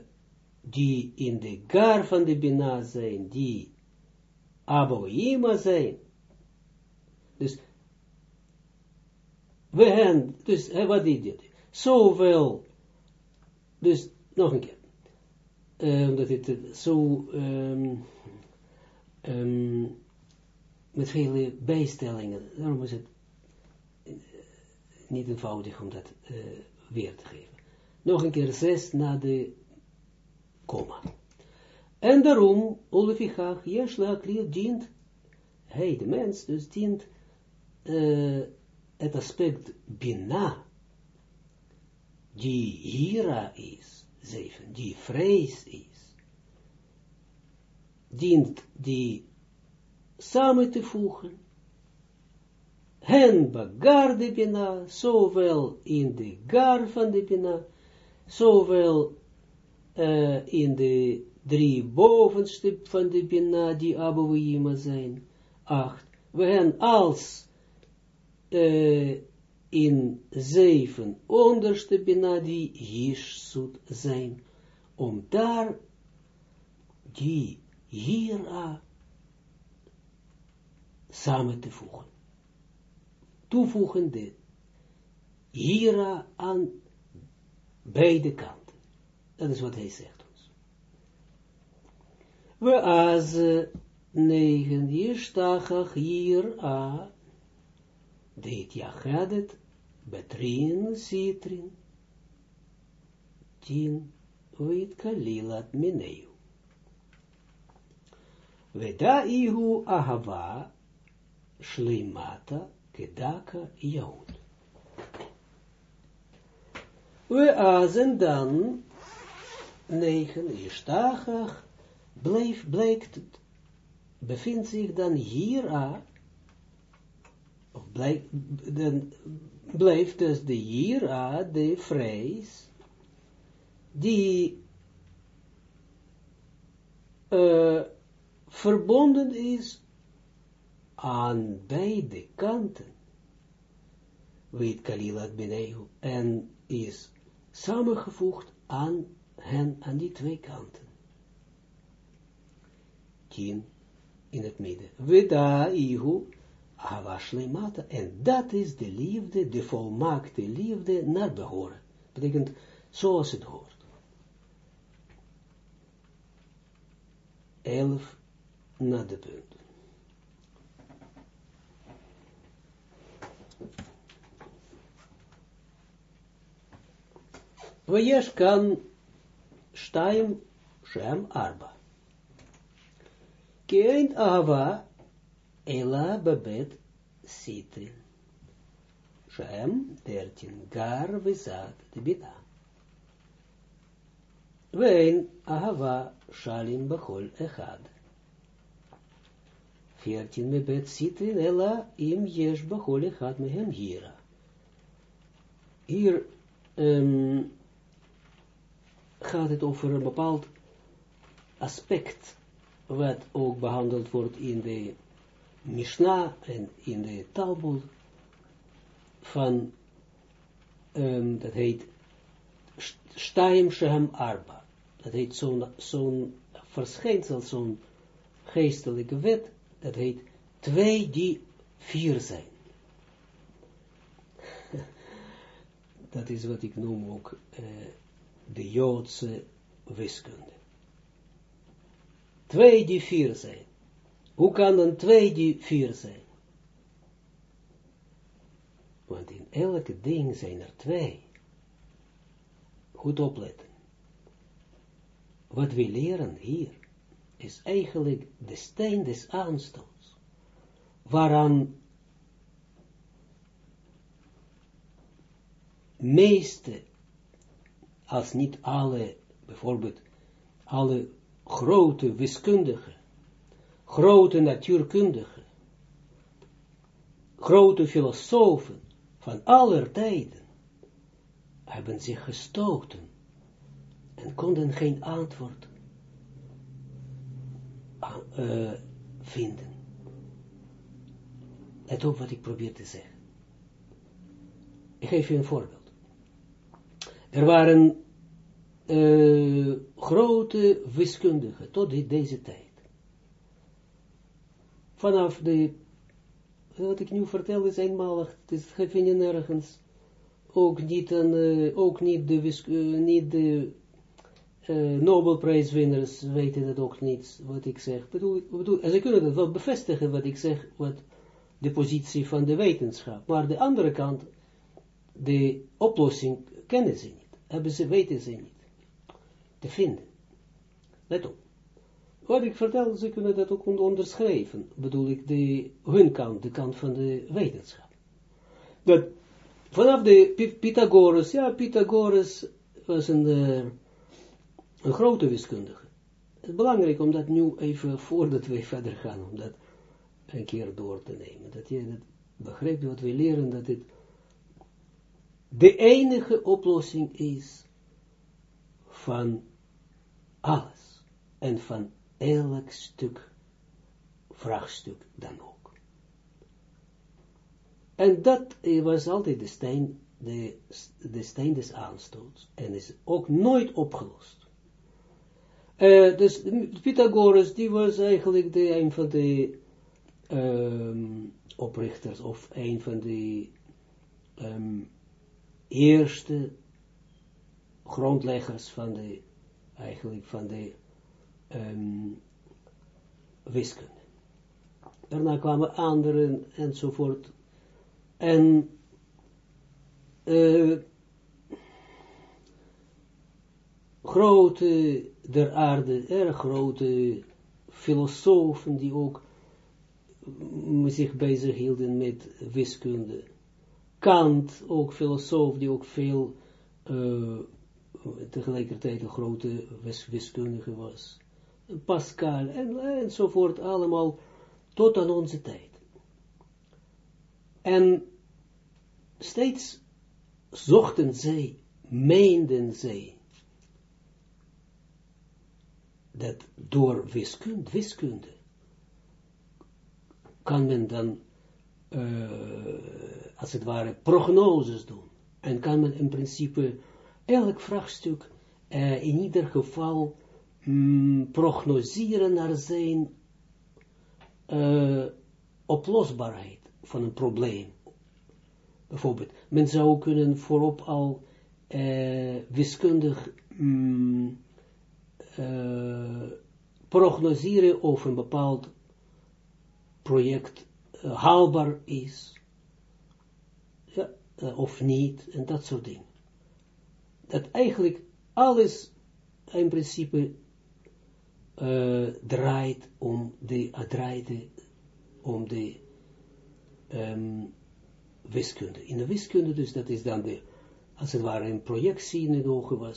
die in de gar van de bina zijn, die aboima zijn. Dus, we hebben, dus, wat dit dit? Zowel, dus, nog een keer omdat het zo um, um, met vele bijstellingen, daarom is het uh, niet eenvoudig om dat weer te geven. Nog een keer zes na de komma. En daarom, Olefichach, Jeshla, Kliel dient, hij, de mens, dus dient het aspect bina, die hira is, 7, die vrees is, dient die samen te voegen, hen bagar de bina, zowel in de gar van de bina, zowel uh, in de drie bovenste van de bina, die abouima zijn, acht, we hen als uh, in zeven onderste bina die zijn, om daar die hira samen te voegen. Toevoegen de hira aan beide kanten. Dat is wat hij zegt ons. We als negen hier hira deed jachadet betrin sitrin, tin wit kalilat mineu. Veda ihu ahava shlimata kedaka jood. We azen dan negen ishtachach bleef, blijkt, bevindt zich dan hier of blijkt, dan blijft dus de Jira, de vrees, die uh, verbonden is aan beide kanten. Weet Kalilat Beneu en is samengevoegd aan hen, aan die twee kanten. Tien in het midden. Veda ihu avashlemata. En dat is de liefde, de volmaakte liefde naar behoren. Betekent zoals het hoort. Elf na de punt. ויש כאן שתיים שם ארבע. כי אין אהבה Ela babet sitrin. Shem 13. Gar vizat de bina. Wein ahava shalim bachol echad. 14 mebet sitrin ela im yesh bachol echad mehem gira. Hier gaat het over een bepaald aspect wat ook behandeld wordt in de Mishnah en in de Talmud, van, um, dat heet Staim Shem Arba. Dat heet zo'n zo'n verschijnsel, zo'n geestelijke wet, dat heet twee die vier zijn. dat is wat ik noem ook uh, de Joodse wiskunde. Twee die vier zijn. Hoe kan dan twee die vier zijn? Want in elke ding zijn er twee. Goed opletten. Wat we leren hier is eigenlijk de steen des aanstoots, waaraan meeste als niet alle, bijvoorbeeld, alle grote wiskundigen, grote natuurkundigen, grote filosofen van aller tijden, hebben zich gestoten en konden geen antwoord uh, vinden. Let op wat ik probeer te zeggen. Ik geef je een voorbeeld. Er waren uh, grote wiskundigen tot deze tijd. Vanaf de, wat ik nu vertel is eenmalig, het is vind je nergens, ook niet, een, uh, ook niet de, uh, niet de uh, Nobelprijswinners weten dat ook niet, wat ik zeg. Bedoel, bedoel, en ze kunnen dat wel bevestigen, wat ik zeg, wat de positie van de wetenschap. Maar de andere kant, de oplossing kennen ze niet hebben ze, weten ze niet te vinden. Let op. Wat ik vertel, ze kunnen dat ook onderschrijven, bedoel ik de, hun kant, de kant van de wetenschap. Dat vanaf de Pythagoras, ja, Pythagoras was een, uh, een grote wiskundige. Het is belangrijk om dat nu even, voordat we verder gaan, om dat een keer door te nemen. Dat je dat begrijpt wat we leren, dat het de enige oplossing is van alles en van elk stuk vraagstuk dan ook. En dat was altijd de steen, de, de steen des aanstoots en is ook nooit opgelost. Uh, dus Pythagoras, die was eigenlijk de, een van de um, oprichters of een van de um, eerste grondleggers van de, eigenlijk van de um, wiskunde. Daarna kwamen anderen enzovoort. En uh, grote der aarde, erg grote filosofen die ook zich bezig hielden met wiskunde. Kant, ook filosoof, die ook veel uh, tegelijkertijd een grote wis wiskundige was. Pascal en, enzovoort, allemaal tot aan onze tijd. En steeds zochten zij, meenden zij, dat door wiskunde, wiskunde kan men dan, uh, als het ware, prognoses doen. En kan men in principe elk vraagstuk uh, in ieder geval mm, prognoseren naar zijn uh, oplosbaarheid van een probleem. Bijvoorbeeld, men zou kunnen voorop al uh, wiskundig mm, uh, prognoseren of een bepaald project haalbaar is, of niet, en dat soort dingen. Dat eigenlijk alles in principe draait om de, draait om de um, wiskunde. In de wiskunde dus, dat is dan de, als het ware een projectie in het ogen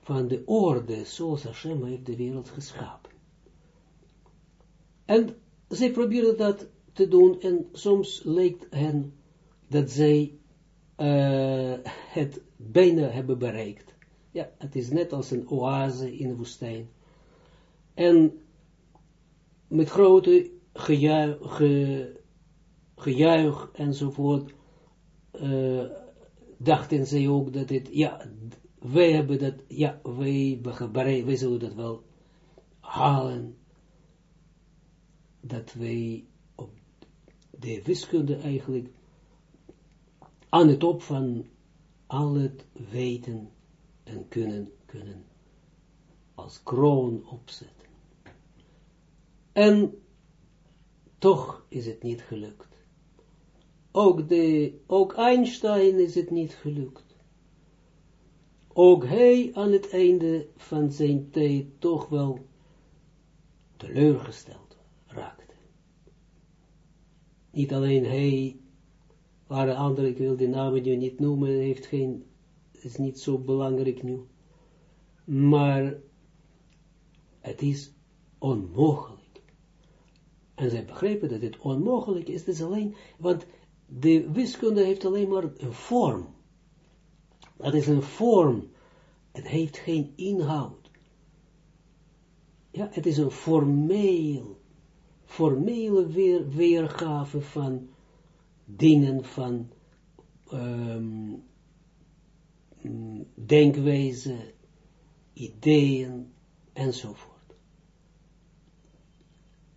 van de orde, zoals Hashem heeft de wereld geschapen. En zij probeerden dat te doen, en soms lijkt hen dat zij uh, het bijna hebben bereikt. Ja, het is net als een oase in de woestijn. En met grote gejuich, ge, gejuich enzovoort, uh, dachten zij ook dat het, ja, wij hebben dat, ja, wij, wij zullen dat wel halen, dat wij op de wiskunde eigenlijk aan het top van al het weten en kunnen, kunnen als kroon opzetten. En toch is het niet gelukt. Ook, de, ook Einstein is het niet gelukt. Ook hij aan het einde van zijn tijd toch wel teleurgesteld raakte. Niet alleen hij, waren anderen, ik wil de namen nu niet noemen, heeft geen, is niet zo belangrijk nu. Maar het is onmogelijk en zij begrepen dat het onmogelijk is, dus alleen, want de wiskunde heeft alleen maar een vorm. Dat is een vorm. Het heeft geen inhoud. Ja, het is een formeel, formele weer, weergave van dingen, van um, denkwijze, ideeën, enzovoort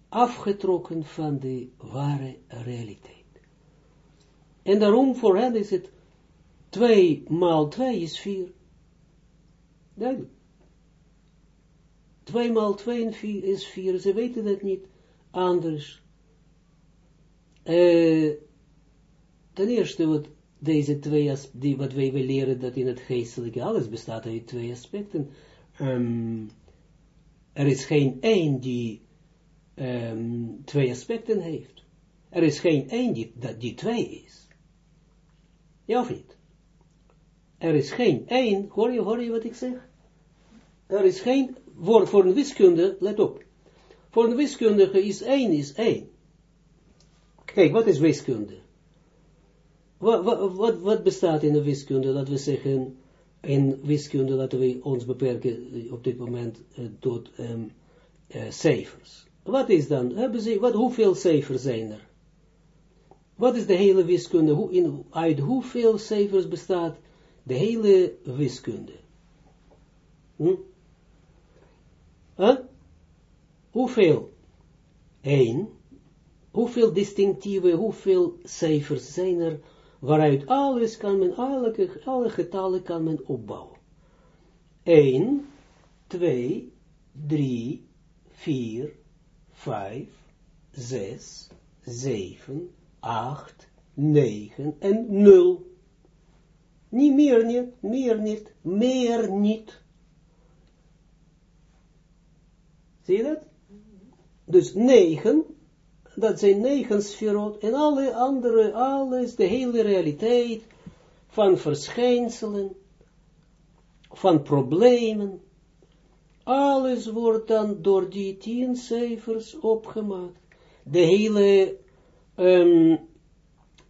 afgetrokken van de ware realiteit. En daarom voor hen is het 2 maal 2 is 4. Duidelijk. 2 maal 2 is 4. Ze weten dat niet anders. Uh, ten eerste wat deze twee, die, wat wij willen leren, dat in het geestelijke alles bestaat uit twee aspecten. Um, er is geen één die um, twee aspecten heeft. Er is geen één die, dat die twee is. Ja of niet? Er is geen één, hoor je, hoor je wat ik zeg? Er is geen, voor, voor een wiskunde, let op, voor een wiskundige is één is één. Kijk, wat is wiskunde? Wat, wat, wat, bestaat in de wiskunde, dat we zeggen, in wiskunde laten we ons beperken op dit moment uh, tot um, uh, cijfers. Wat is dan? Ze, wat, hoeveel cijfers zijn er? Wat is de hele wiskunde? Hoe, in, uit hoeveel cijfers bestaat de hele wiskunde? Hm? Huh? Hoeveel? Eén. Hoeveel distinctieve, hoeveel cijfers zijn er, waaruit alles kan men, alle, alle getallen kan men opbouwen? 1, 2, 3, 4, 5, 6, 7, 8, 9 en 0. Niet meer niet, meer niet, meer niet. Zie je dat? Dus 9, dat zijn 9 sferot en alle andere, alles, de hele realiteit van verschijnselen, van problemen, alles wordt dan door die tien cijfers opgemaakt. De hele um,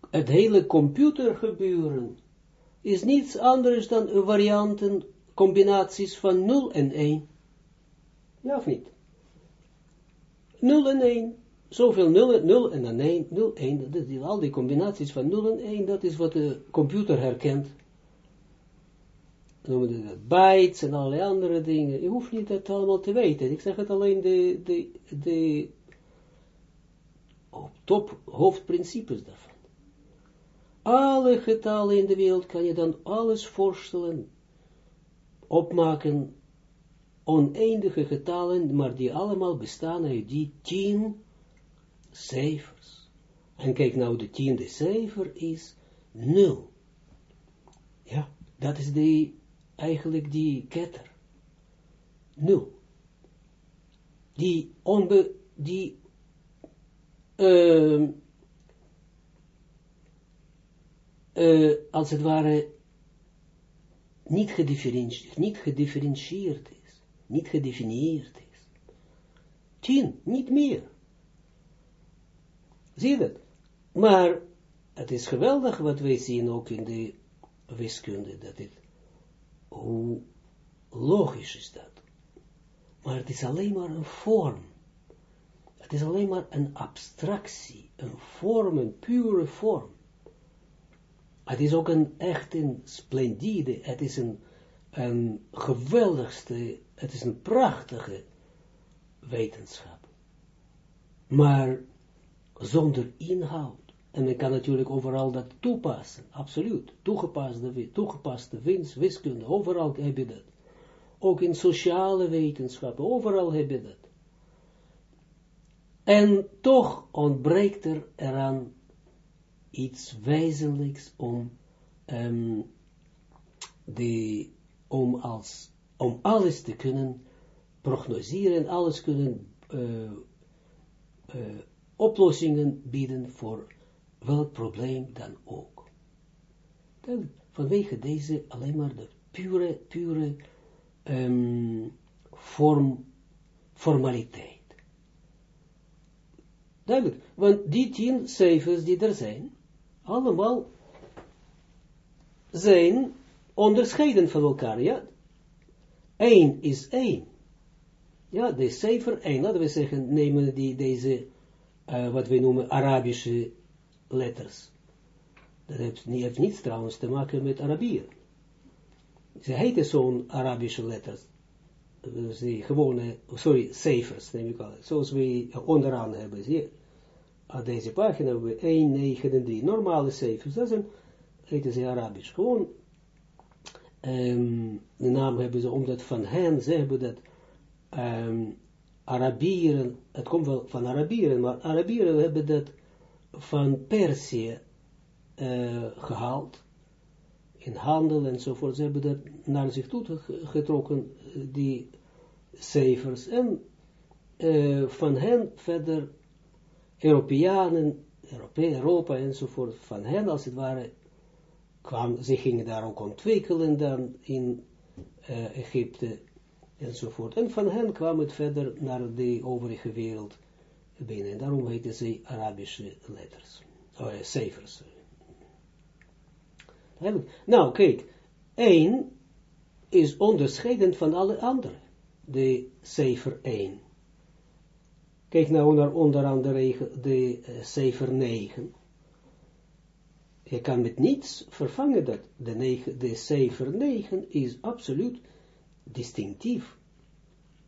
het hele computergebeuren is niets anders dan varianten, combinaties van 0 en 1. Ja of niet? 0 en 1. Zoveel 0, 0 en dan 1, 0, 1. Dat is, al die combinaties van 0 en 1, dat is wat de computer herkent. Noemen dat bytes en allerlei andere dingen. Je hoeft niet dat allemaal te weten. Ik zeg het alleen de, de, de top hoofdprincipes daarvan. Alle getallen in de wereld kan je dan alles voorstellen, opmaken, oneindige getallen, maar die allemaal bestaan uit die tien cijfers. En kijk nou, de tiende cijfer is nul. Ja, dat is die, eigenlijk die ketter. Nul. Die onbe, die, uh, uh, als het ware, niet gedifferentieerd, niet is, niet gedefinieerd is. Tien, niet meer. Zie je dat? Maar het is geweldig wat wij zien ook in de wiskunde, dat het, hoe logisch is dat. Maar het is alleen maar een vorm. Het is alleen maar een abstractie, een vorm, een pure vorm. Het is ook een echt een splendide, het is een, een geweldigste, het is een prachtige wetenschap. Maar zonder inhoud. En men kan natuurlijk overal dat toepassen, absoluut. Toegepaste, toegepaste wins, wiskunde, overal heb je dat. Ook in sociale wetenschappen, overal heb je dat. En toch ontbreekt er eraan iets wezenlijks om, um, om, als, om alles te kunnen prognoseren, alles kunnen uh, uh, oplossingen bieden voor welk probleem dan ook. Dan, vanwege deze alleen maar de pure, pure vorm, formaliteit. Want die tien cijfers die er zijn, allemaal zijn onderscheiden van elkaar, ja. Eén is één. Ja, de cijfer één, laten we zeggen, nemen die deze uh, wat we noemen Arabische letters. Dat heeft, heeft niets trouwens te maken met Arabieren. Ze heten zo'n Arabische letters. Dus die gewone, sorry, cijfers, neem ik al. Zoals we onderaan hebben. Zie Op deze pagina hebben we 1, 9 en 3. Normale cijfers. Dat zijn, heten ze Arabisch. Gewoon, um, de naam hebben ze, omdat van hen, ze hebben dat, um, Arabieren, het komt wel van Arabieren, maar Arabieren hebben dat van Perzië uh, gehaald, in handel enzovoort, ze hebben dat naar zich toe getrokken, die cijfers, en uh, van hen verder Europeanen, Europa, Europa enzovoort, van hen als het ware, kwam, ze gingen daar ook ontwikkelen dan in uh, Egypte, enzovoort. En van hen kwam het verder naar de overige wereld binnen. En daarom heten ze Arabische letters, cijfers. Nou, kijk, één is onderscheidend van alle andere, de cijfer 1. Kijk nou naar onder andere de uh, cijfer 9. Je kan met niets vervangen dat. De, 9, de cijfer 9 is absoluut distinctief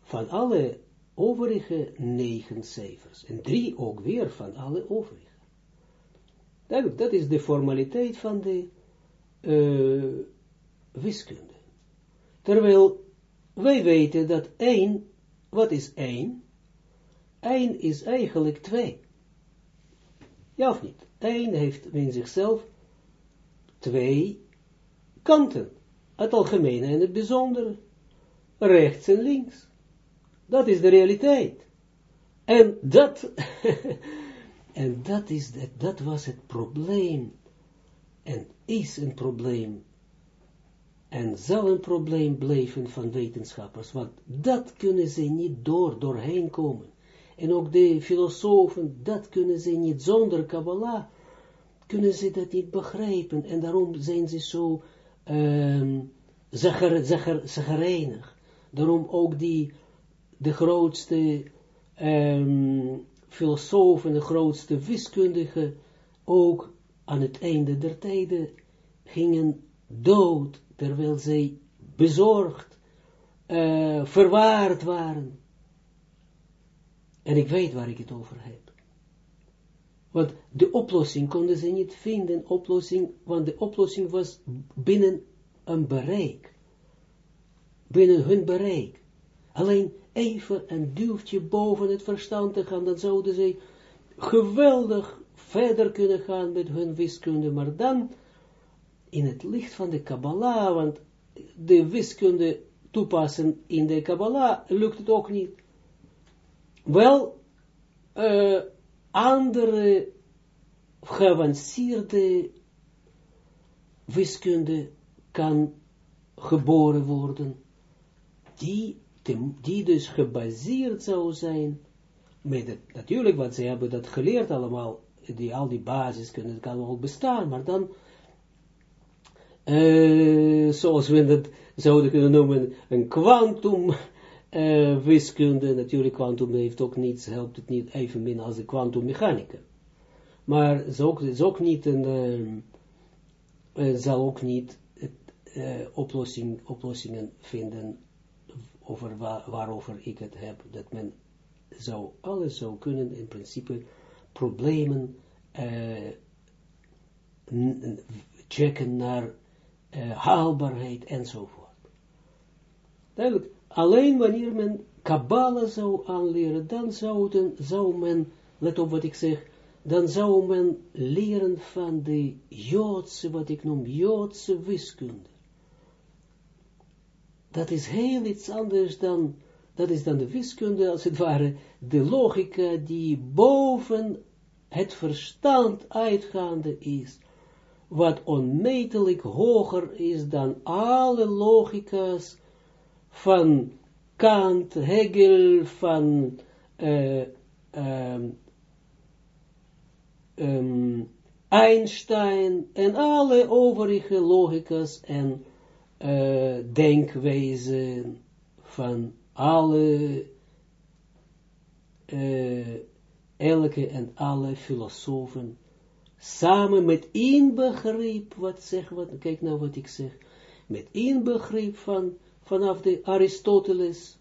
van alle overige negen cijfers. En drie ook weer van alle overige. Dat, dat is de formaliteit van de uh, wiskunde. Terwijl wij weten dat één, wat is één? Één is eigenlijk twee. Ja of niet? Één heeft in zichzelf twee kanten. Het algemene en het bijzondere rechts en links. Dat is de realiteit. En dat, en dat, is, dat, dat was het probleem. En is een probleem. En zal een probleem blijven van wetenschappers. Want dat kunnen ze niet door, doorheen komen. En ook de filosofen, dat kunnen ze niet zonder Kabbalah. kunnen ze dat niet begrijpen, en daarom zijn ze zo um. Daarom ook die, de grootste um, filosofen, de grootste wiskundigen, ook aan het einde der tijden gingen dood, terwijl zij bezorgd, uh, verwaard waren. En ik weet waar ik het over heb. Want de oplossing konden ze niet vinden, oplossing, want de oplossing was binnen een bereik. Binnen hun bereik. Alleen even een duwtje boven het verstand te gaan, dan zouden ze geweldig verder kunnen gaan met hun wiskunde, maar dan in het licht van de Kabbalah, want de wiskunde toepassen in de Kabbalah lukt het ook niet. Wel, uh, andere geavanceerde wiskunde kan geboren worden, die, die dus gebaseerd zou zijn, met het, natuurlijk, want ze hebben dat geleerd allemaal, die, al die basis kunnen, kan ook bestaan, maar dan, uh, zoals we dat zouden kunnen noemen, een kwantum uh, wiskunde, natuurlijk kwantum heeft ook niets, helpt het niet evenmin als de kwantummechanica. Maar het is ook, is ook niet een, uh, zal ook niet oplossing, oplossingen vinden over waar, waarover ik het heb, dat men zou alles zou kunnen in principe problemen uh, checken naar uh, haalbaarheid enzovoort. Duidelijk, alleen wanneer men Kabbalah zou aanleren, dan zou men, let op wat ik zeg, dan zou men leren van de Joodse, wat ik noem Joodse wiskunde. Dat is heel iets anders dan, dat is dan de wiskunde, als het ware, de logica die boven het verstand uitgaande is, wat onmetelijk hoger is dan alle logica's van Kant, Hegel, van uh, um, um, Einstein en alle overige logica's en uh, van alle, uh, elke en alle filosofen, samen met inbegrip, wat zeg, wat, kijk nou wat ik zeg, met inbegrip van vanaf de Aristoteles,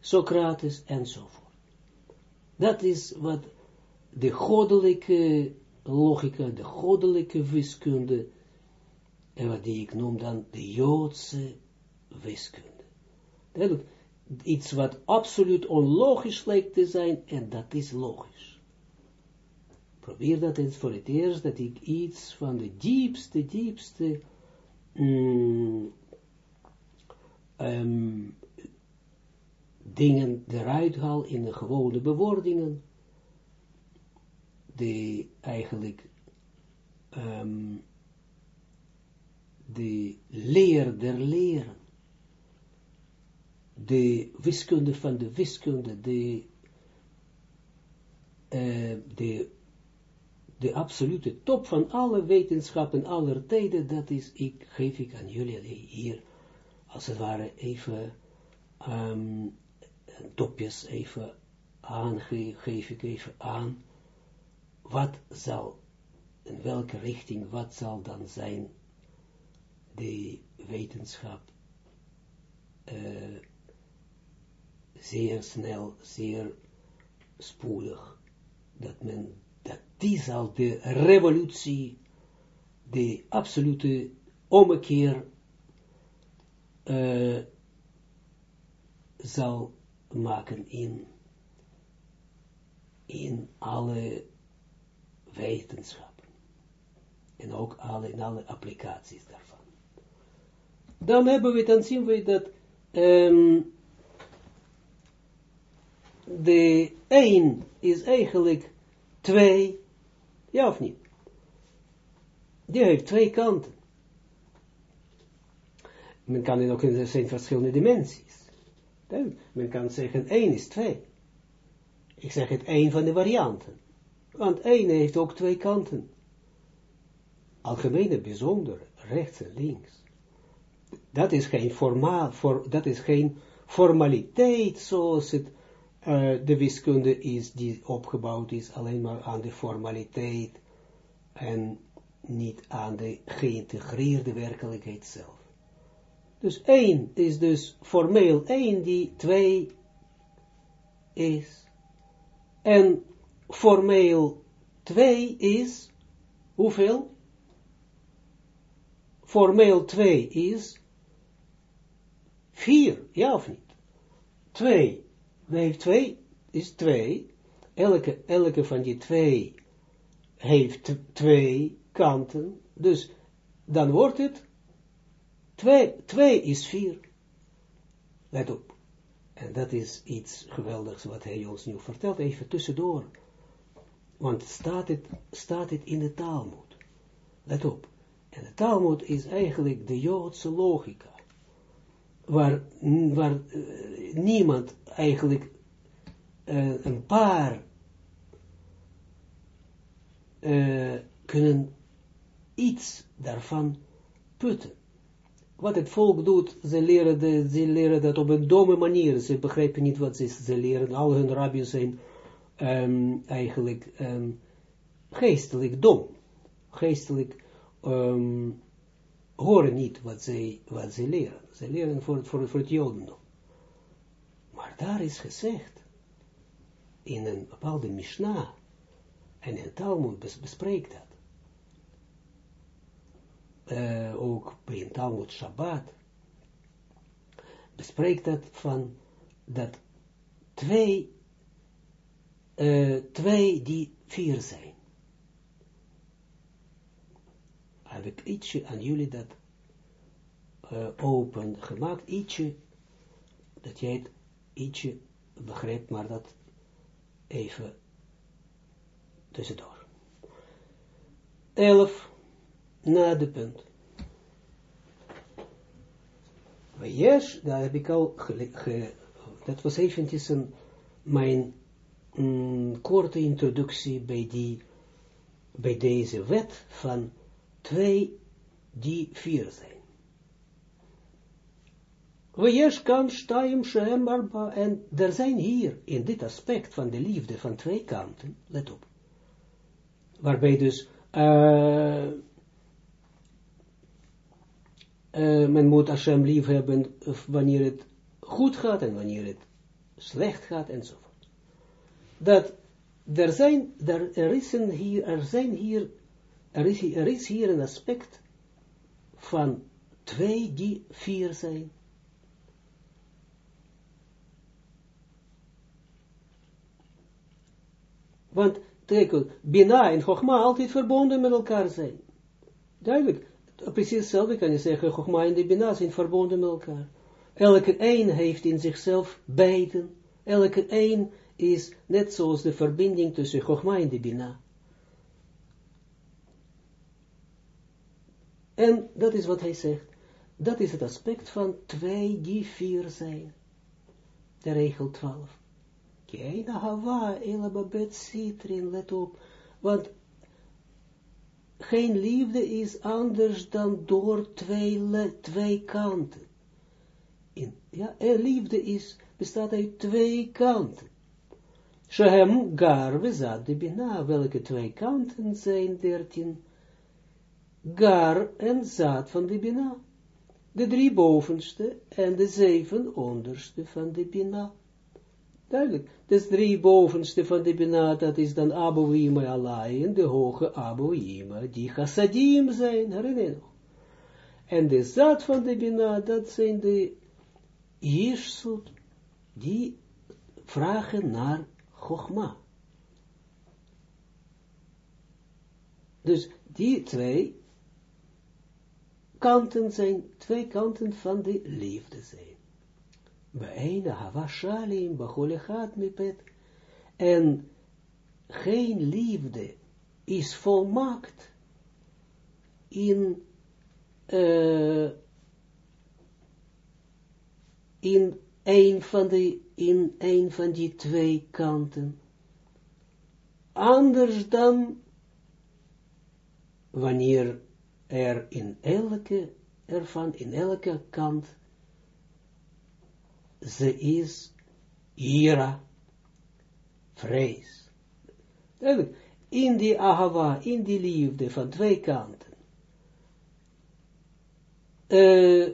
Socrates enzovoort. Dat is wat de goddelijke logica, de goddelijke wiskunde, en wat die ik noem dan de Joodse wiskunde. Duidelijk, iets wat absoluut onlogisch lijkt te zijn, en dat is logisch. Probeer dat eens voor het eerst, dat ik iets van de diepste, diepste um, dingen eruit haal in de gewone bewoordingen, die eigenlijk um, de leer der leren, de wiskunde van de wiskunde, de, uh, de, de absolute top van alle wetenschappen aller tijden, dat is, ik, geef ik aan jullie hier als het ware even um, topjes even aan, geef ik even aan, wat zal, in welke richting, wat zal dan zijn de wetenschap uh, zeer snel, zeer spoedig, dat men, dat die zal de revolutie, de absolute ommekeer uh, zal maken in, in alle wetenschappen. En ook alle, in alle applicaties daarvan. Dan hebben we, dan zien we dat um, de 1 is eigenlijk 2, ja of niet? Die heeft twee kanten. Men kan het ook in zijn verschillende dimensies. Men kan zeggen 1 is 2. Ik zeg het één van de varianten. Want 1 heeft ook twee kanten. algemene bijzonder, rechts en links. Dat is geen formaal, for, dat is geen formaliteit zoals het uh, de wiskunde is die opgebouwd is alleen maar aan de formaliteit en niet aan de geïntegreerde werkelijkheid zelf. Dus één is dus formeel één die twee is. En formeel twee is, hoeveel? Formeel twee is vier, ja of niet? Twee heeft twee, is twee. Elke, elke van die twee heeft twee kanten. Dus dan wordt het twee, twee is vier. Let op. En dat is iets geweldigs wat hij ons nu vertelt, even tussendoor. Want staat het, staat het in de Talmud. Let op. En de Talmud is eigenlijk de Joodse logica. Waar, waar uh, niemand eigenlijk uh, een paar uh, kunnen iets daarvan putten. Wat het volk doet, ze leren, ze leren dat op een domme manier. Ze begrijpen niet wat ze, ze leren. Al hun rabbis zijn um, eigenlijk um, geestelijk dom. Geestelijk um, horen niet wat ze, wat ze leren. Ze leren voor, voor, voor het jodendom. Maar daar is gezegd, in een bepaalde Mishnah, en in Talmud bespreekt dat, uh, ook een Talmud Shabbat, bespreekt dat van, dat twee, uh, twee die vier zijn. Heb ik ietsje aan jullie dat uh, open gemaakt, ietsje, dat jij het ietsje begrijpt, maar dat even tussendoor. Elf, na de punt. Yes, daar heb ik al, dat was eventjes een, mijn mm, korte introductie bij, die, bij deze wet van twee die vier zijn. Wees kan staim shem arba. En er zijn hier, in dit aspect van de liefde van twee kanten, let op. Waarbij dus, uh, uh, men moet Hashem lief hebben wanneer het goed gaat en wanneer het slecht gaat enzovoort. Dat er zijn, er, er is een hier, er zijn hier, er is, er is hier een aspect van twee die vier zijn. Want, kijk, Bina en Chogma altijd verbonden met elkaar zijn. Duidelijk. Precies hetzelfde kan je zeggen, Chogma en de Bina zijn verbonden met elkaar. Elke een heeft in zichzelf beiden. Elke een is net zoals de verbinding tussen Chogma en de Bina. En dat is wat hij zegt. Dat is het aspect van twee die vier zijn. De regel 12. Keina Hava, Elababet Citrin, let op, want geen liefde is anders dan door twee, twee kanten. In, ja, liefde is, bestaat uit twee kanten. Shehem gar de bina, welke twee kanten zijn dertien. Gar en zaad van de bina. De drie bovenste en de zeven onderste van de bina. Duidelijk. Dus drie bovenste van de Bina, dat is dan Abouima alleen, de hoge Abouima, die chassadim zijn, herinner je nog. En de zat van de Bina, dat zijn de Jirsut, die vragen naar Chogma. Dus die twee kanten zijn, twee kanten van de liefde zijn. Beina havashalim bacholechat mipet. En geen liefde is volmaakt in, uh, in een van de, in een van die twee kanten. Anders dan wanneer er in elke ervan, in elke kant, ze is ira, vrees. In die ahava, in die liefde van twee kanten. Uh,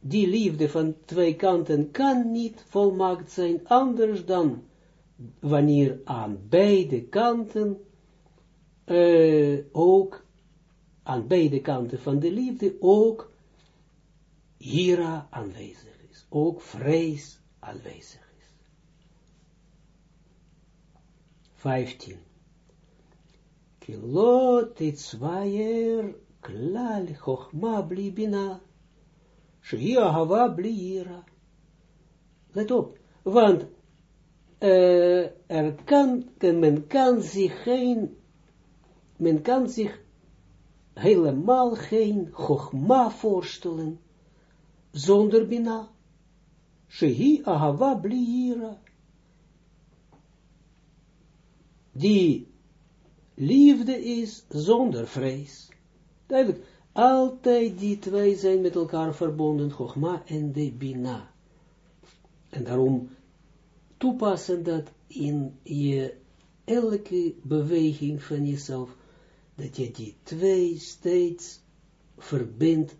die liefde van twee kanten kan niet volmaakt zijn, anders dan wanneer aan beide kanten uh, ook aan beide kanten van de liefde ook hira aanwezig is, ook vrees aanwezig is. 15. Kilot itzwayer klal chochma bli bina, shehi bli. Let op, want uh, er kan, men kan zich geen, men kan zich helemaal geen chogma voorstellen, zonder bina. Shehi ahava bliira. Die liefde is zonder vrees. Duidelijk, altijd die twee zijn met elkaar verbonden, chogma en de bina. En daarom toepassen dat in je elke beweging van jezelf, dat je die twee steeds verbindt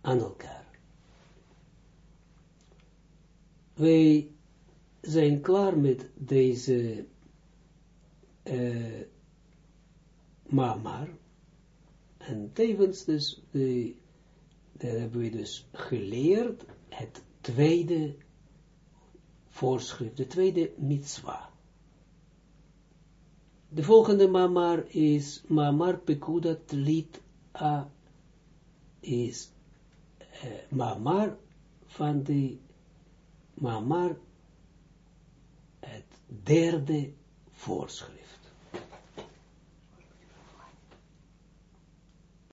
aan elkaar. Wij zijn klaar met deze uh, mamar, en tevens dus, de, de hebben we dus geleerd het tweede voorschrift, de tweede mitzwa. De volgende mamar is mamar pekudat lit a is uh, mamar van de mamar het derde voorschrift.